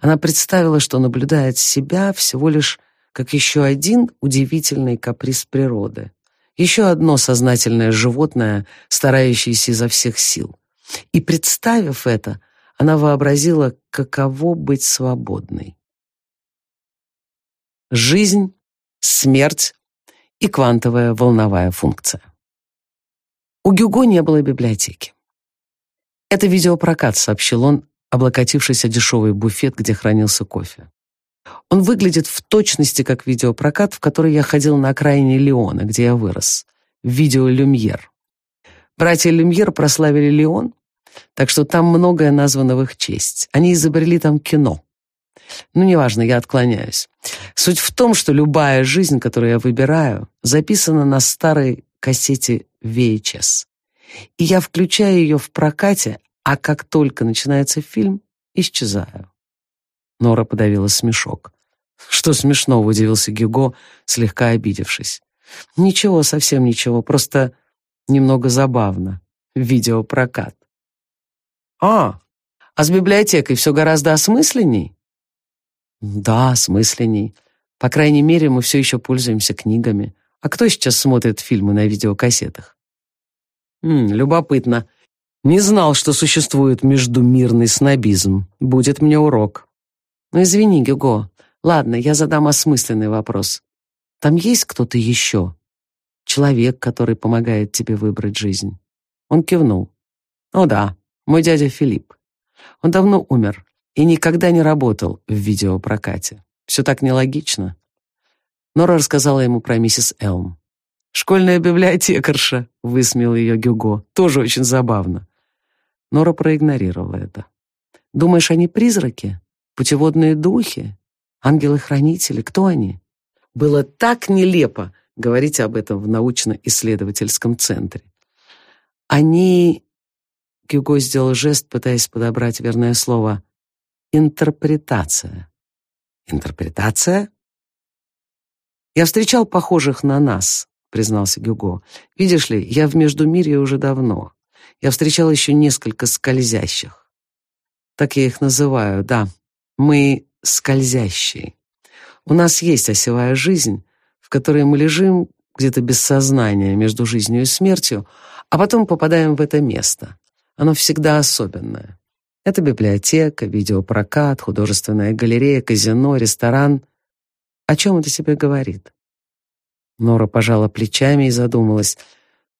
Она представила, что наблюдает себя всего лишь как еще один удивительный каприз природы. Еще одно сознательное животное, старающееся изо всех сил. И представив это, она вообразила, каково быть свободной. Жизнь, смерть и квантовая волновая функция. У Гюго не было библиотеки. «Это видеопрокат», — сообщил он, облокотившись о дешевый буфет, где хранился кофе. Он выглядит в точности как видеопрокат, в который я ходил на окраине Леона, где я вырос. Видео «Люмьер». Братья Люмьер прославили Леон, так что там многое названо в их честь. Они изобрели там кино. Ну, неважно, я отклоняюсь. Суть в том, что любая жизнь, которую я выбираю, записана на старой кассете VHS. И я включаю ее в прокате, а как только начинается фильм, исчезаю. Нора подавила смешок. «Что смешного?» — удивился Гюго, слегка обидевшись. «Ничего, совсем ничего, просто немного забавно. Видеопрокат». «А, а с библиотекой все гораздо осмысленней?» «Да, осмысленней. По крайней мере, мы все еще пользуемся книгами. А кто сейчас смотрит фильмы на видеокассетах?» «М, «Любопытно. Не знал, что существует междумирный снобизм. Будет мне урок». «Ну, извини, Гюго. Ладно, я задам осмысленный вопрос. Там есть кто-то еще? Человек, который помогает тебе выбрать жизнь?» Он кивнул. «О да, мой дядя Филипп. Он давно умер и никогда не работал в видеопрокате. Все так нелогично». Нора рассказала ему про миссис Элм. «Школьная библиотекарша», — высмеял ее Гюго. «Тоже очень забавно». Нора проигнорировала это. «Думаешь, они призраки?» Путеводные духи? Ангелы-хранители? Кто они? Было так нелепо говорить об этом в научно-исследовательском центре. Они... Гюго сделал жест, пытаясь подобрать верное слово. Интерпретация. Интерпретация? Я встречал похожих на нас, признался Гюго. Видишь ли, я в Междумирье уже давно. Я встречал еще несколько скользящих. Так я их называю, да, мы скользящие. У нас есть осевая жизнь, в которой мы лежим где-то без сознания между жизнью и смертью, а потом попадаем в это место. Оно всегда особенное. Это библиотека, видеопрокат, художественная галерея, казино, ресторан. О чем это тебе говорит? Нора пожала плечами и задумалась,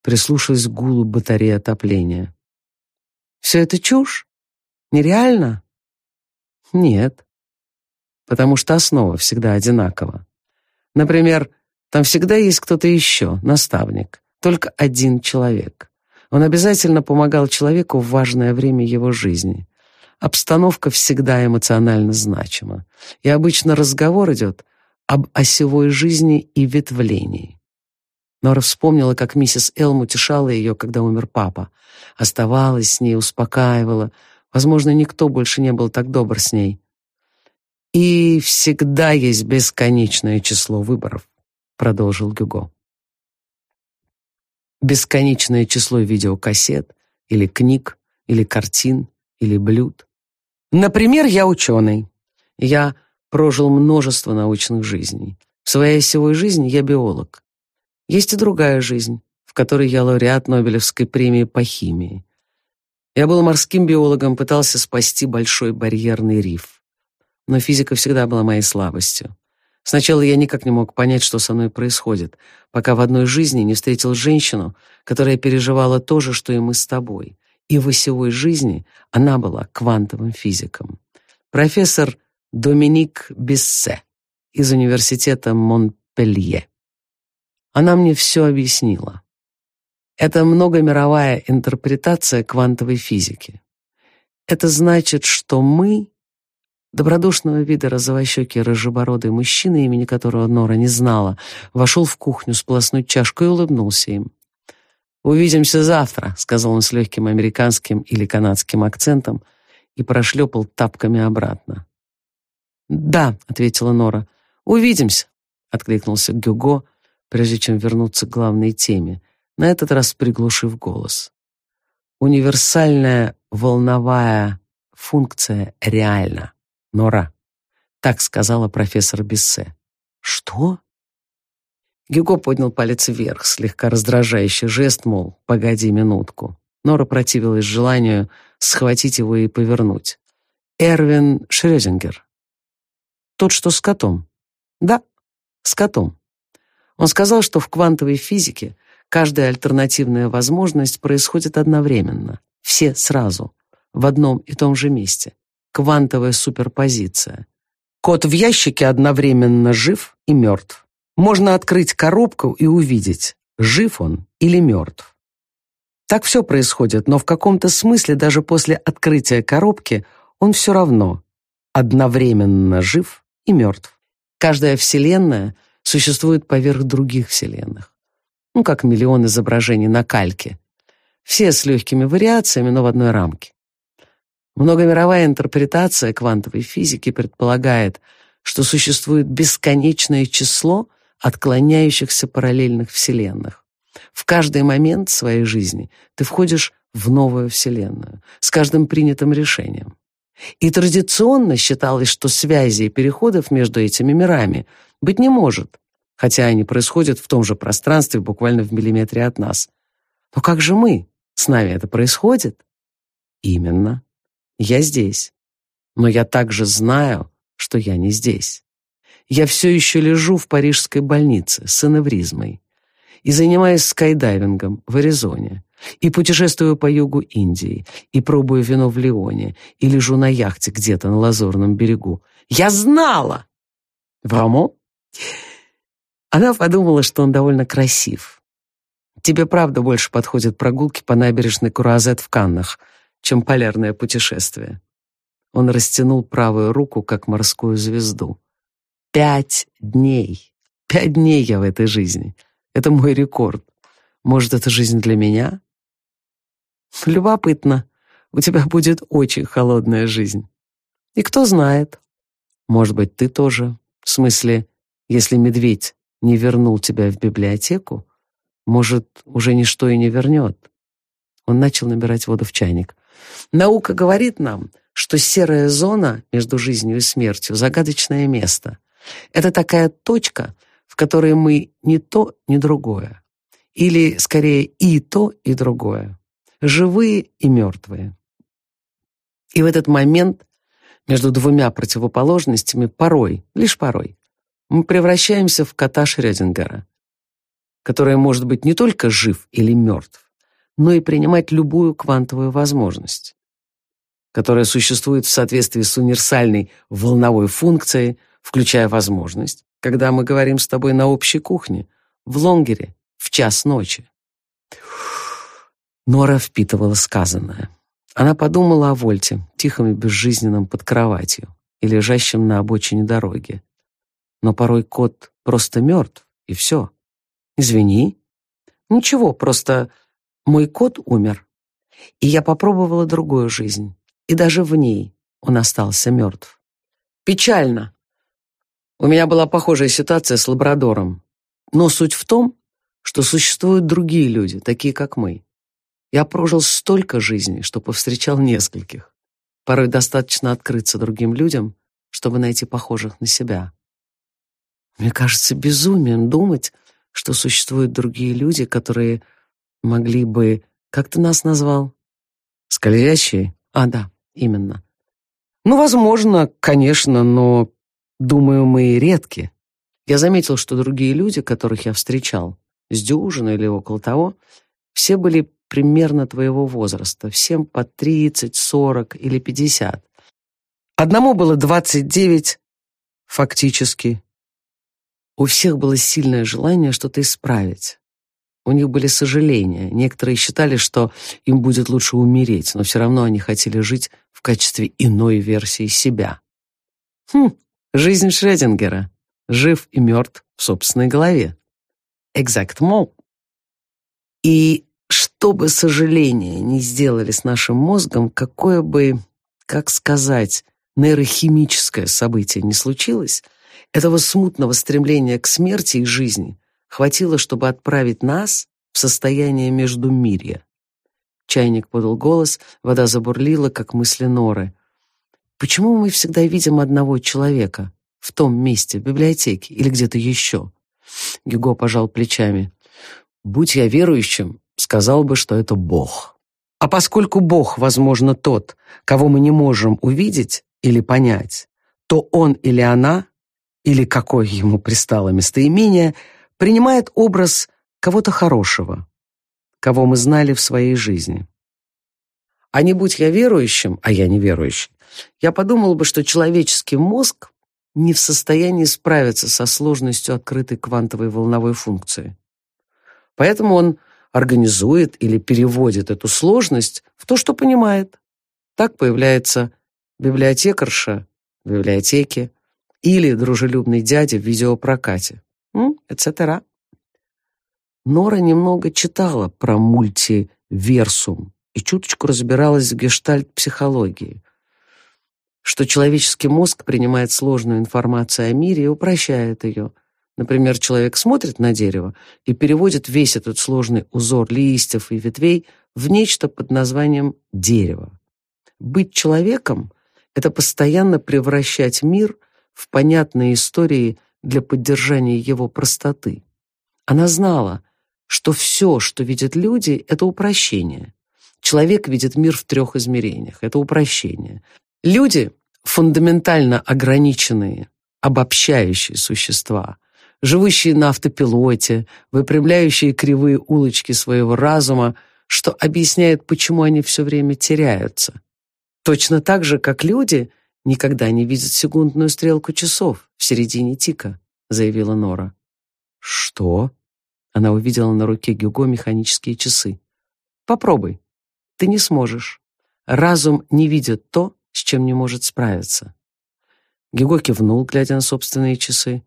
прислушалась к гулу батареи отопления. Все это чушь? Нереально? Нет. Потому что основа всегда одинакова. Например, там всегда есть кто-то еще, наставник. Только один человек. Он обязательно помогал человеку в важное время его жизни. Обстановка всегда эмоционально значима. И обычно разговор идет об осевой жизни и ветвлении. Нора вспомнила, как миссис Элм утешала ее, когда умер папа. Оставалась с ней, успокаивала, Возможно, никто больше не был так добр с ней. И всегда есть бесконечное число выборов, продолжил Гюго. Бесконечное число видеокассет или книг, или картин, или блюд. Например, я ученый. Я прожил множество научных жизней. В своей севой жизни я биолог. Есть и другая жизнь, в которой я лауреат Нобелевской премии по химии. Я был морским биологом, пытался спасти большой барьерный риф. Но физика всегда была моей слабостью. Сначала я никак не мог понять, что со мной происходит, пока в одной жизни не встретил женщину, которая переживала то же, что и мы с тобой. И в осевой жизни она была квантовым физиком. Профессор Доминик Бессе из университета Монпелье. Она мне все объяснила. Это многомировая интерпретация квантовой физики. Это значит, что мы, добродушного вида розовощекий рыжебородый мужчина, имени которого Нора не знала, вошел в кухню сполоснуть чашку и улыбнулся им. «Увидимся завтра», — сказал он с легким американским или канадским акцентом и прошлепал тапками обратно. «Да», — ответила Нора. «Увидимся», — откликнулся Гюго, прежде чем вернуться к главной теме, на этот раз приглушив голос. «Универсальная волновая функция реальна, Нора», — так сказала профессор Биссе. «Что?» Гюго поднял палец вверх, слегка раздражающий жест, мол, погоди минутку. Нора противилась желанию схватить его и повернуть. Эрвин Шрёдингер. Тот, что с котом. Да, с котом. Он сказал, что в квантовой физике каждая альтернативная возможность происходит одновременно, все сразу, в одном и том же месте. Квантовая суперпозиция. Кот в ящике одновременно жив и мертв. Можно открыть коробку и увидеть, жив он или мертв. Так все происходит, но в каком-то смысле даже после открытия коробки он все равно одновременно жив и мертв. Каждая вселенная существует поверх других вселенных. Ну, как миллион изображений на кальке. Все с легкими вариациями, но в одной рамке. Многомировая интерпретация квантовой физики предполагает, что существует бесконечное число отклоняющихся параллельных вселенных. В каждый момент своей жизни ты входишь в новую вселенную с каждым принятым решением. И традиционно считалось, что связи и переходов между этими мирами быть не может, хотя они происходят в том же пространстве, буквально в миллиметре от нас. Но как же мы? С нами это происходит? Именно. Я здесь. Но я также знаю, что я не здесь. Я все еще лежу в парижской больнице с аневризмой и занимаюсь скайдайвингом в Аризоне, и путешествую по югу Индии, и пробую вино в Лионе, и лежу на яхте где-то на Лазурном берегу. Я знала! Вамо? Она подумала, что он довольно красив. Тебе правда больше подходят прогулки по набережной Куразет в Каннах, чем полярное путешествие. Он растянул правую руку, как морскую звезду. Пять дней. Пять дней я в этой жизни. Это мой рекорд. Может, это жизнь для меня? Любопытно. У тебя будет очень холодная жизнь. И кто знает. Может быть, ты тоже. В смысле, если медведь не вернул тебя в библиотеку, может, уже ничто и не вернет. Он начал набирать воду в чайник. Наука говорит нам, что серая зона между жизнью и смертью — загадочное место. Это такая точка, в которой мы не то, ни другое. Или, скорее, и то, и другое живые и мертвые. И в этот момент между двумя противоположностями порой, лишь порой, мы превращаемся в кота Шрёдингера, который может быть не только жив или мертв, но и принимать любую квантовую возможность, которая существует в соответствии с универсальной волновой функцией, включая возможность, когда мы говорим с тобой на общей кухне, в лонгере, в час ночи. Нора впитывала сказанное. Она подумала о Вольте, тихом и безжизненном под кроватью и лежащем на обочине дороги. Но порой кот просто мертв, и все. Извини. Ничего, просто мой кот умер. И я попробовала другую жизнь, и даже в ней он остался мертв. Печально. У меня была похожая ситуация с лабрадором. Но суть в том, что существуют другие люди, такие как мы. Я прожил столько жизней, что повстречал нескольких. Порой достаточно открыться другим людям, чтобы найти похожих на себя. Мне кажется безумием думать, что существуют другие люди, которые могли бы... Как ты нас назвал? Скользящие? А, да, именно. Ну, возможно, конечно, но, думаю, мы редки. Я заметил, что другие люди, которых я встречал, с дюжиной или около того, все были примерно твоего возраста, всем по 30, 40 или 50. Одному было 29 фактически. У всех было сильное желание что-то исправить. У них были сожаления. Некоторые считали, что им будет лучше умереть, но все равно они хотели жить в качестве иной версии себя. Хм, жизнь Шредингера. Жив и мертв в собственной голове. Exactement. И что бы сожаления не сделали с нашим мозгом, какое бы, как сказать, нейрохимическое событие не случилось, этого смутного стремления к смерти и жизни хватило, чтобы отправить нас в состояние междумирья. Чайник подал голос, вода забурлила, как мысли Норы. Почему мы всегда видим одного человека в том месте, в библиотеке или где-то еще? Гюго пожал плечами. Будь я верующим, сказал бы, что это Бог. А поскольку Бог, возможно, тот, кого мы не можем увидеть или понять, то он или она, или какое ему пристало местоимение, принимает образ кого-то хорошего, кого мы знали в своей жизни. А не будь я верующим, а я не верующий, я подумал бы, что человеческий мозг не в состоянии справиться со сложностью открытой квантовой волновой функции. Поэтому он организует или переводит эту сложность в то, что понимает. Так появляется библиотекарша в библиотеке или дружелюбный дядя в видеопрокате, etc. Нора немного читала про мультиверсум и чуточку разбиралась в гештальт-психологии, что человеческий мозг принимает сложную информацию о мире и упрощает ее – Например, человек смотрит на дерево и переводит весь этот сложный узор листьев и ветвей в нечто под названием дерево. Быть человеком — это постоянно превращать мир в понятные истории для поддержания его простоты. Она знала, что все, что видят люди, — это упрощение. Человек видит мир в трех измерениях — это упрощение. Люди — фундаментально ограниченные, обобщающие существа — живущие на автопилоте, выпрямляющие кривые улочки своего разума, что объясняет, почему они все время теряются. Точно так же, как люди никогда не видят секундную стрелку часов в середине тика, заявила Нора. Что? Она увидела на руке Гюго механические часы. Попробуй. Ты не сможешь. Разум не видит то, с чем не может справиться. Гюго кивнул, глядя на собственные часы.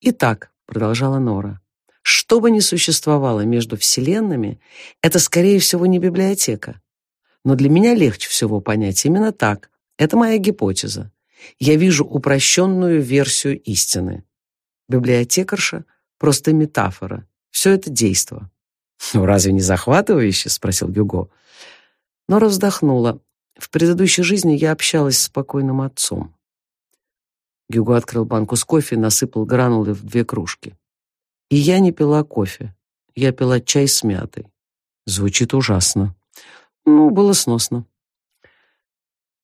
Итак, продолжала Нора, что бы ни существовало между вселенными, это, скорее всего, не библиотека. Но для меня легче всего понять именно так. Это моя гипотеза. Я вижу упрощенную версию истины. Библиотекарша — просто метафора. Все это действо. «Ну, разве не захватывающе?» — спросил Гюго. Нора вздохнула. В предыдущей жизни я общалась с спокойным отцом. Гюго открыл банку с кофе и насыпал гранулы в две кружки. И я не пила кофе. Я пила чай с мятой. Звучит ужасно. Ну, было сносно.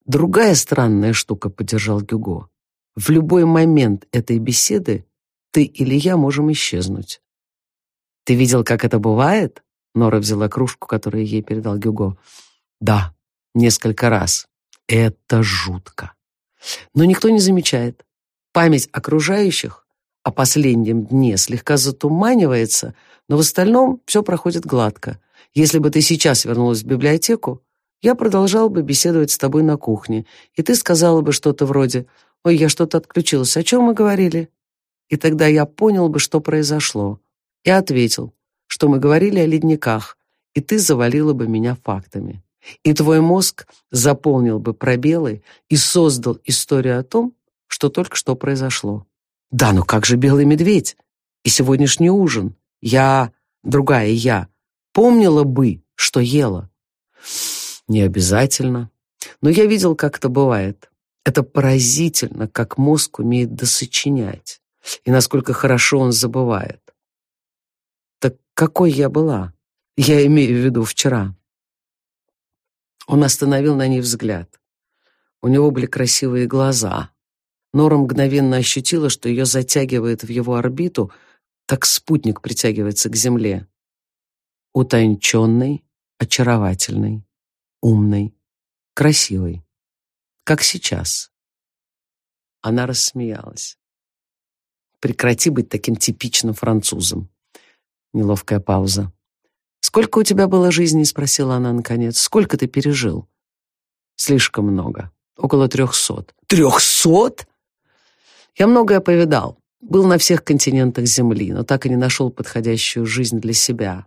Другая странная штука, поддержал Гюго. В любой момент этой беседы ты или я можем исчезнуть. Ты видел, как это бывает? Нора взяла кружку, которую ей передал Гюго. Да, несколько раз. Это жутко. Но никто не замечает. Память окружающих о последнем дне слегка затуманивается, но в остальном все проходит гладко. Если бы ты сейчас вернулась в библиотеку, я продолжал бы беседовать с тобой на кухне, и ты сказала бы что-то вроде «Ой, я что-то отключилась, о чем мы говорили?» И тогда я понял бы, что произошло, и ответил, что мы говорили о ледниках, и ты завалила бы меня фактами. И твой мозг заполнил бы пробелы и создал историю о том, что только что произошло. Да, но как же белый медведь? И сегодняшний ужин? Я, другая я, помнила бы Что ела? Не обязательно. Но я видел, как это бывает. Это поразительно, как мозг умеет досочинять. И насколько хорошо он забывает. Так какой я была? Я имею в виду вчера. Он остановил на ней взгляд. У него были красивые глаза. Нора мгновенно ощутила, что ее затягивает в его орбиту, так спутник притягивается к Земле. Утонченный, очаровательный, умный, красивый. Как сейчас. Она рассмеялась. Прекрати быть таким типичным французом. Неловкая пауза. «Сколько у тебя было жизни?» — спросила она наконец. «Сколько ты пережил?» «Слишком много. Около трехсот». «Трехсот?» «Я многое повидал. Был на всех континентах Земли, но так и не нашел подходящую жизнь для себя.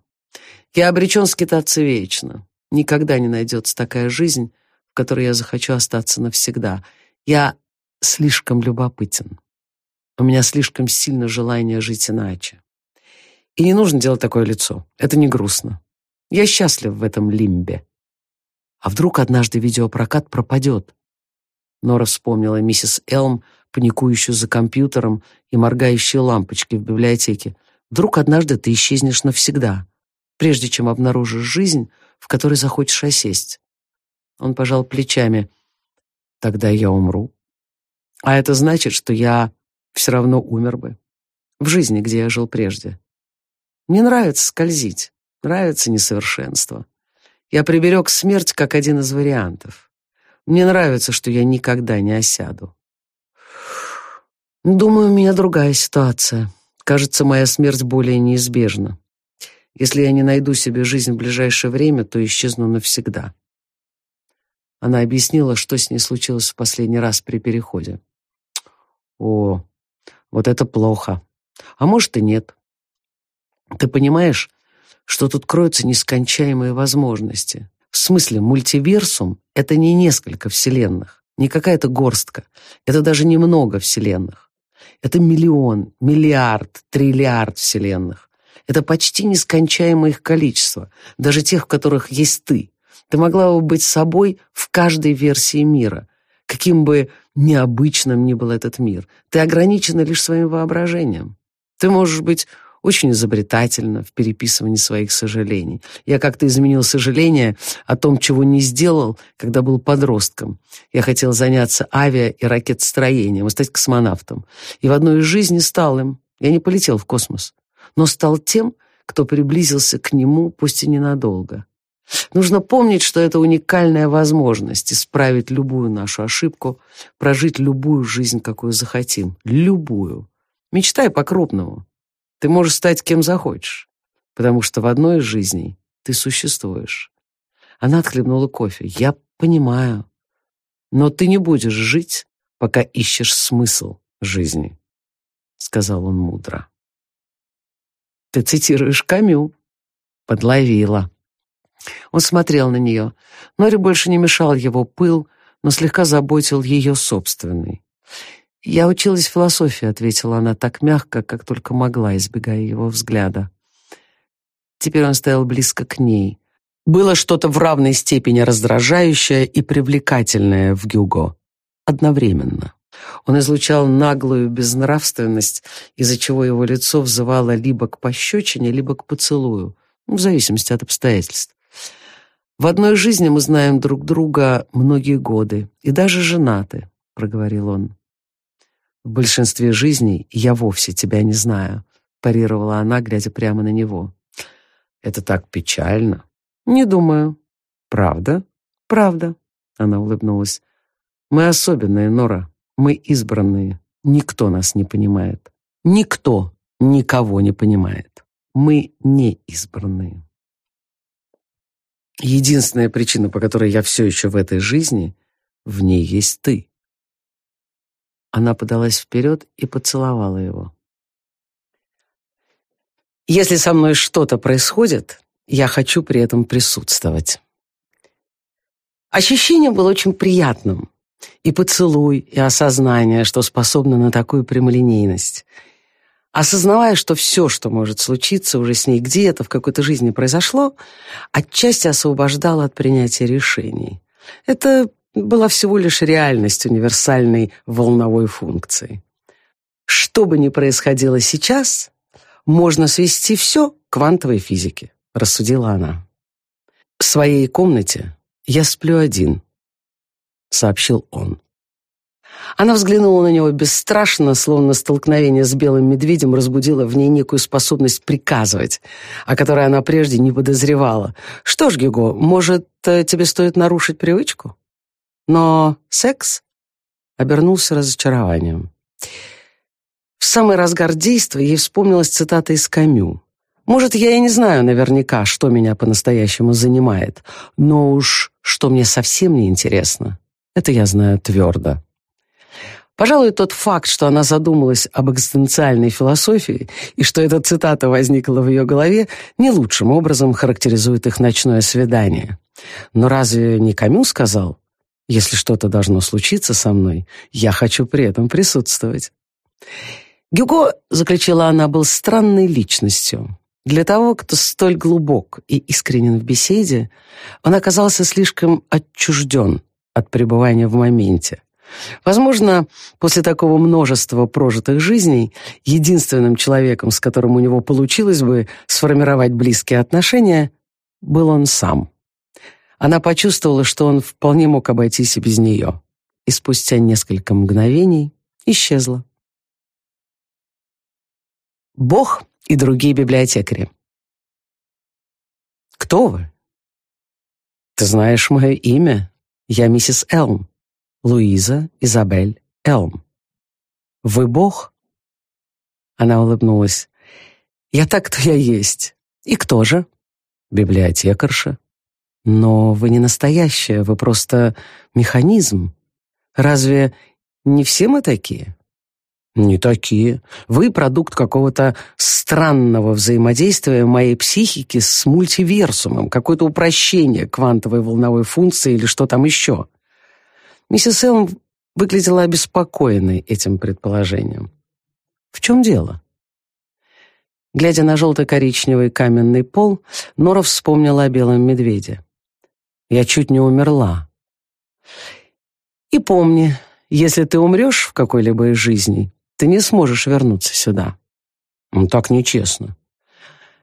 Я обречен скитаться вечно. Никогда не найдется такая жизнь, в которой я захочу остаться навсегда. Я слишком любопытен. У меня слишком сильно желание жить иначе. И не нужно делать такое лицо. Это не грустно. Я счастлив в этом лимбе. А вдруг однажды видеопрокат пропадет? Нора вспомнила миссис Элм, паникующую за компьютером и моргающие лампочки в библиотеке. Вдруг однажды ты исчезнешь навсегда, прежде чем обнаружишь жизнь, в которой захочешь осесть. Он пожал плечами. Тогда я умру. А это значит, что я все равно умер бы. В жизни, где я жил прежде. Мне нравится скользить, нравится несовершенство. Я приберег смерть как один из вариантов. Мне нравится, что я никогда не осяду. Думаю, у меня другая ситуация. Кажется, моя смерть более неизбежна. Если я не найду себе жизнь в ближайшее время, то исчезну навсегда. Она объяснила, что с ней случилось в последний раз при переходе. О, вот это плохо. А может и нет. Ты понимаешь, что тут кроются нескончаемые возможности. В смысле, мультиверсум — это не несколько вселенных, не какая-то горстка. Это даже немного вселенных. Это миллион, миллиард, триллиард вселенных. Это почти нескончаемое их количество, даже тех, в которых есть ты. Ты могла бы быть собой в каждой версии мира, каким бы необычным ни был этот мир. Ты ограничена лишь своим воображением. Ты можешь быть очень изобретательна в переписывании своих сожалений. Я как-то изменил сожаление о том, чего не сделал, когда был подростком. Я хотел заняться авиа- и ракетостроением стать космонавтом. И в одной из жизней стал им. Я не полетел в космос, но стал тем, кто приблизился к нему, пусть и ненадолго. Нужно помнить, что это уникальная возможность исправить любую нашу ошибку, прожить любую жизнь, какую захотим. Любую. Мечтай по-крупному. Ты можешь стать кем захочешь, потому что в одной из жизней ты существуешь. Она отхлебнула кофе. Я понимаю. Но ты не будешь жить, пока ищешь смысл жизни, сказал он мудро. Ты цитируешь Камю. Подловила. Он смотрел на нее. Норе больше не мешал его пыл, но слегка заботил ее собственный. «Я училась философии», — ответила она так мягко, как только могла, избегая его взгляда. Теперь он стоял близко к ней. Было что-то в равной степени раздражающее и привлекательное в Гюго. Одновременно. Он излучал наглую безнравственность, из-за чего его лицо взывало либо к пощечине, либо к поцелую, в зависимости от обстоятельств. «В одной жизни мы знаем друг друга многие годы, и даже женаты», — проговорил он. В большинстве жизней я вовсе тебя не знаю, парировала она, глядя прямо на него. Это так печально. Не думаю. Правда? Правда. Она улыбнулась. Мы особенные, Нора. Мы избранные. Никто нас не понимает. Никто никого не понимает. Мы не избранные. Единственная причина, по которой я все еще в этой жизни, в ней есть ты. Она подалась вперед и поцеловала его. «Если со мной что-то происходит, я хочу при этом присутствовать». Ощущение было очень приятным. И поцелуй, и осознание, что способна на такую прямолинейность. осознавая, что все, что может случиться уже с ней где-то в какой-то жизни произошло, отчасти освобождало от принятия решений. Это была всего лишь реальность универсальной волновой функции. Что бы ни происходило сейчас, можно свести все к квантовой физике, рассудила она. В своей комнате я сплю один, сообщил он. Она взглянула на него бесстрашно, словно столкновение с белым медведем разбудило в ней некую способность приказывать, о которой она прежде не подозревала. «Что ж, Гюго, может, э, тебе стоит нарушить привычку?» Но секс обернулся разочарованием. В самый разгар действия ей вспомнилась цитата из Камю. «Может, я и не знаю наверняка, что меня по-настоящему занимает, но уж что мне совсем не интересно, это я знаю твердо». Пожалуй, тот факт, что она задумалась об экзистенциальной философии и что эта цитата возникла в ее голове, не лучшим образом характеризует их ночное свидание. Но разве не Камю сказал, «Если что-то должно случиться со мной, я хочу при этом присутствовать»? Гюго, заключила она, был странной личностью. Для того, кто столь глубок и искренен в беседе, он оказался слишком отчужден от пребывания в моменте. Возможно, после такого множества прожитых жизней единственным человеком, с которым у него получилось бы сформировать близкие отношения, был он сам. Она почувствовала, что он вполне мог обойтись и без нее, и спустя несколько мгновений исчезла. Бог и другие библиотекари. Кто вы? Ты знаешь мое имя? Я миссис Элм. Луиза Изабель Элм. «Вы Бог?» Она улыбнулась. «Я так, кто я есть. И кто же?» «Библиотекарша». «Но вы не настоящая, вы просто механизм. Разве не все мы такие?» «Не такие. Вы продукт какого-то странного взаимодействия моей психики с мультиверсумом, какое-то упрощение квантовой волновой функции или что там еще». Миссис Элм выглядела обеспокоенной этим предположением. «В чем дело?» Глядя на желто-коричневый каменный пол, Нора вспомнила о белом медведе. «Я чуть не умерла». «И помни, если ты умрешь в какой-либо из жизней, ты не сможешь вернуться сюда». Ну, «Так нечестно».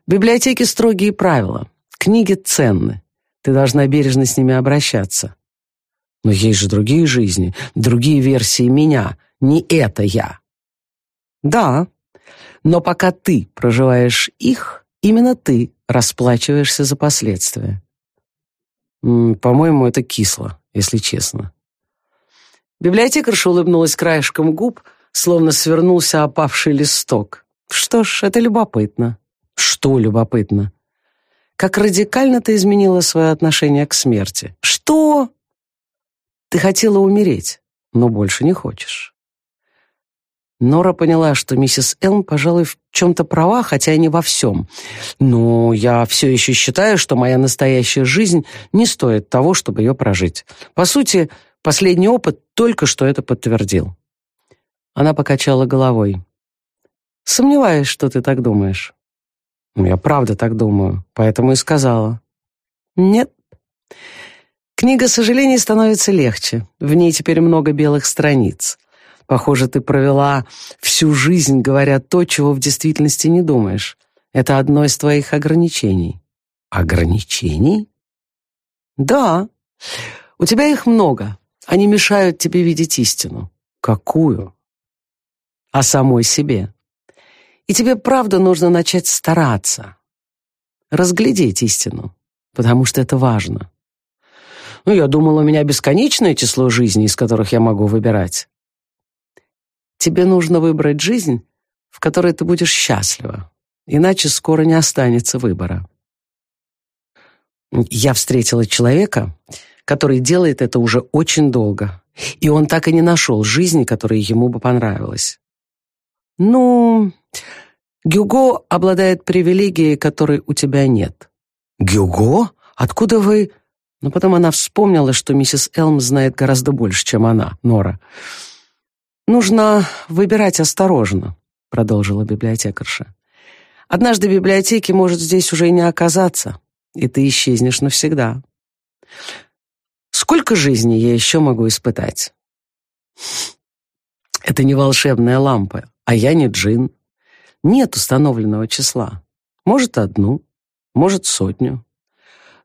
В библиотеке строгие правила. Книги ценны. Ты должна бережно с ними обращаться. Но есть же другие жизни, другие версии меня. Не это я. Да, но пока ты проживаешь их, именно ты расплачиваешься за последствия. По-моему, это кисло, если честно. Библиотекарша улыбнулась краешком губ, словно свернулся опавший листок. Что ж, это любопытно. Что любопытно? Как радикально ты изменила свое отношение к смерти. Что? Ты хотела умереть, но больше не хочешь. Нора поняла, что миссис Элм, пожалуй, в чем-то права, хотя и не во всем. Но я все еще считаю, что моя настоящая жизнь не стоит того, чтобы ее прожить. По сути, последний опыт только что это подтвердил. Она покачала головой. Сомневаюсь, что ты так думаешь. Я правда так думаю, поэтому и сказала. Нет. Книга сожалений становится легче. В ней теперь много белых страниц. Похоже, ты провела всю жизнь, говоря то, чего в действительности не думаешь. Это одно из твоих ограничений. Ограничений? Да. У тебя их много. Они мешают тебе видеть истину. Какую? О самой себе. И тебе правда нужно начать стараться. Разглядеть истину, потому что это важно. Ну, я думал, у меня бесконечное число жизней, из которых я могу выбирать. Тебе нужно выбрать жизнь, в которой ты будешь счастлива, иначе скоро не останется выбора. Я встретила человека, который делает это уже очень долго, и он так и не нашел жизни, которая ему бы понравилась. Ну, Гюго обладает привилегией, которой у тебя нет. Гюго? Откуда вы... Но потом она вспомнила, что миссис Элм знает гораздо больше, чем она, Нора. Нужно выбирать осторожно. — продолжила библиотекарша. «Однажды библиотеки может здесь уже и не оказаться, и ты исчезнешь навсегда. Сколько жизней я еще могу испытать?» «Это не волшебная лампа, а я не джин. Нет установленного числа. Может, одну, может, сотню.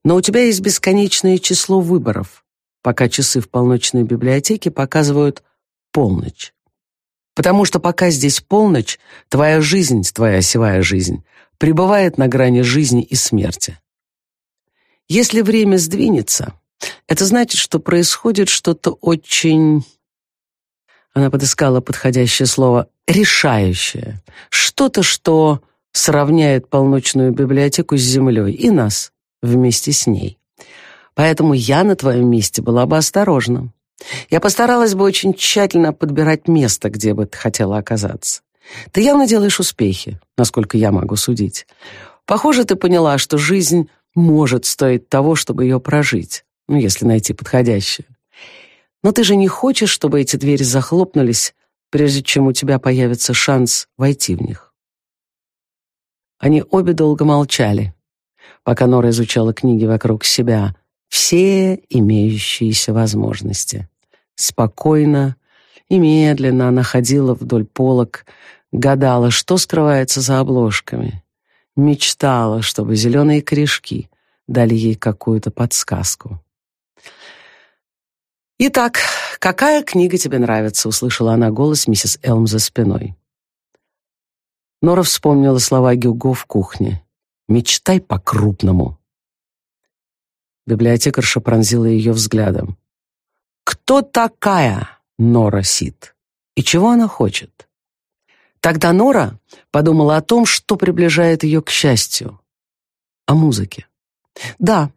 Но у тебя есть бесконечное число выборов, пока часы в полночной библиотеке показывают полночь. Потому что пока здесь полночь, твоя жизнь, твоя осевая жизнь, пребывает на грани жизни и смерти. Если время сдвинется, это значит, что происходит что-то очень... Она подыскала подходящее слово «решающее». Что-то, что сравняет полночную библиотеку с землей и нас вместе с ней. Поэтому я на твоем месте была бы осторожна. Я постаралась бы очень тщательно подбирать место, где бы ты хотела оказаться. Ты явно делаешь успехи, насколько я могу судить. Похоже, ты поняла, что жизнь может стоить того, чтобы ее прожить, ну, если найти подходящую. Но ты же не хочешь, чтобы эти двери захлопнулись, прежде чем у тебя появится шанс войти в них. Они обе долго молчали, пока Нора изучала книги вокруг себя, все имеющиеся возможности. Спокойно и медленно она ходила вдоль полок, гадала, что скрывается за обложками. Мечтала, чтобы зеленые корешки дали ей какую-то подсказку. «Итак, какая книга тебе нравится?» — услышала она голос миссис Элм за спиной. Нора вспомнила слова Гюго в кухне. «Мечтай по-крупному». Библиотекарша пронзила ее взглядом. «Кто такая Нора Сид? И чего она хочет?» Тогда Нора подумала о том, что приближает ее к счастью. О музыке. Да,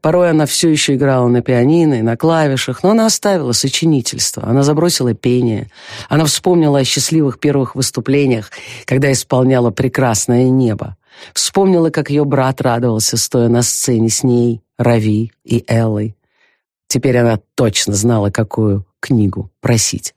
порой она все еще играла на пианино и на клавишах, но она оставила сочинительство, она забросила пение, она вспомнила о счастливых первых выступлениях, когда исполняла «Прекрасное небо», вспомнила, как ее брат радовался, стоя на сцене с ней, Рави и Эллой. Теперь она точно знала, какую книгу просить.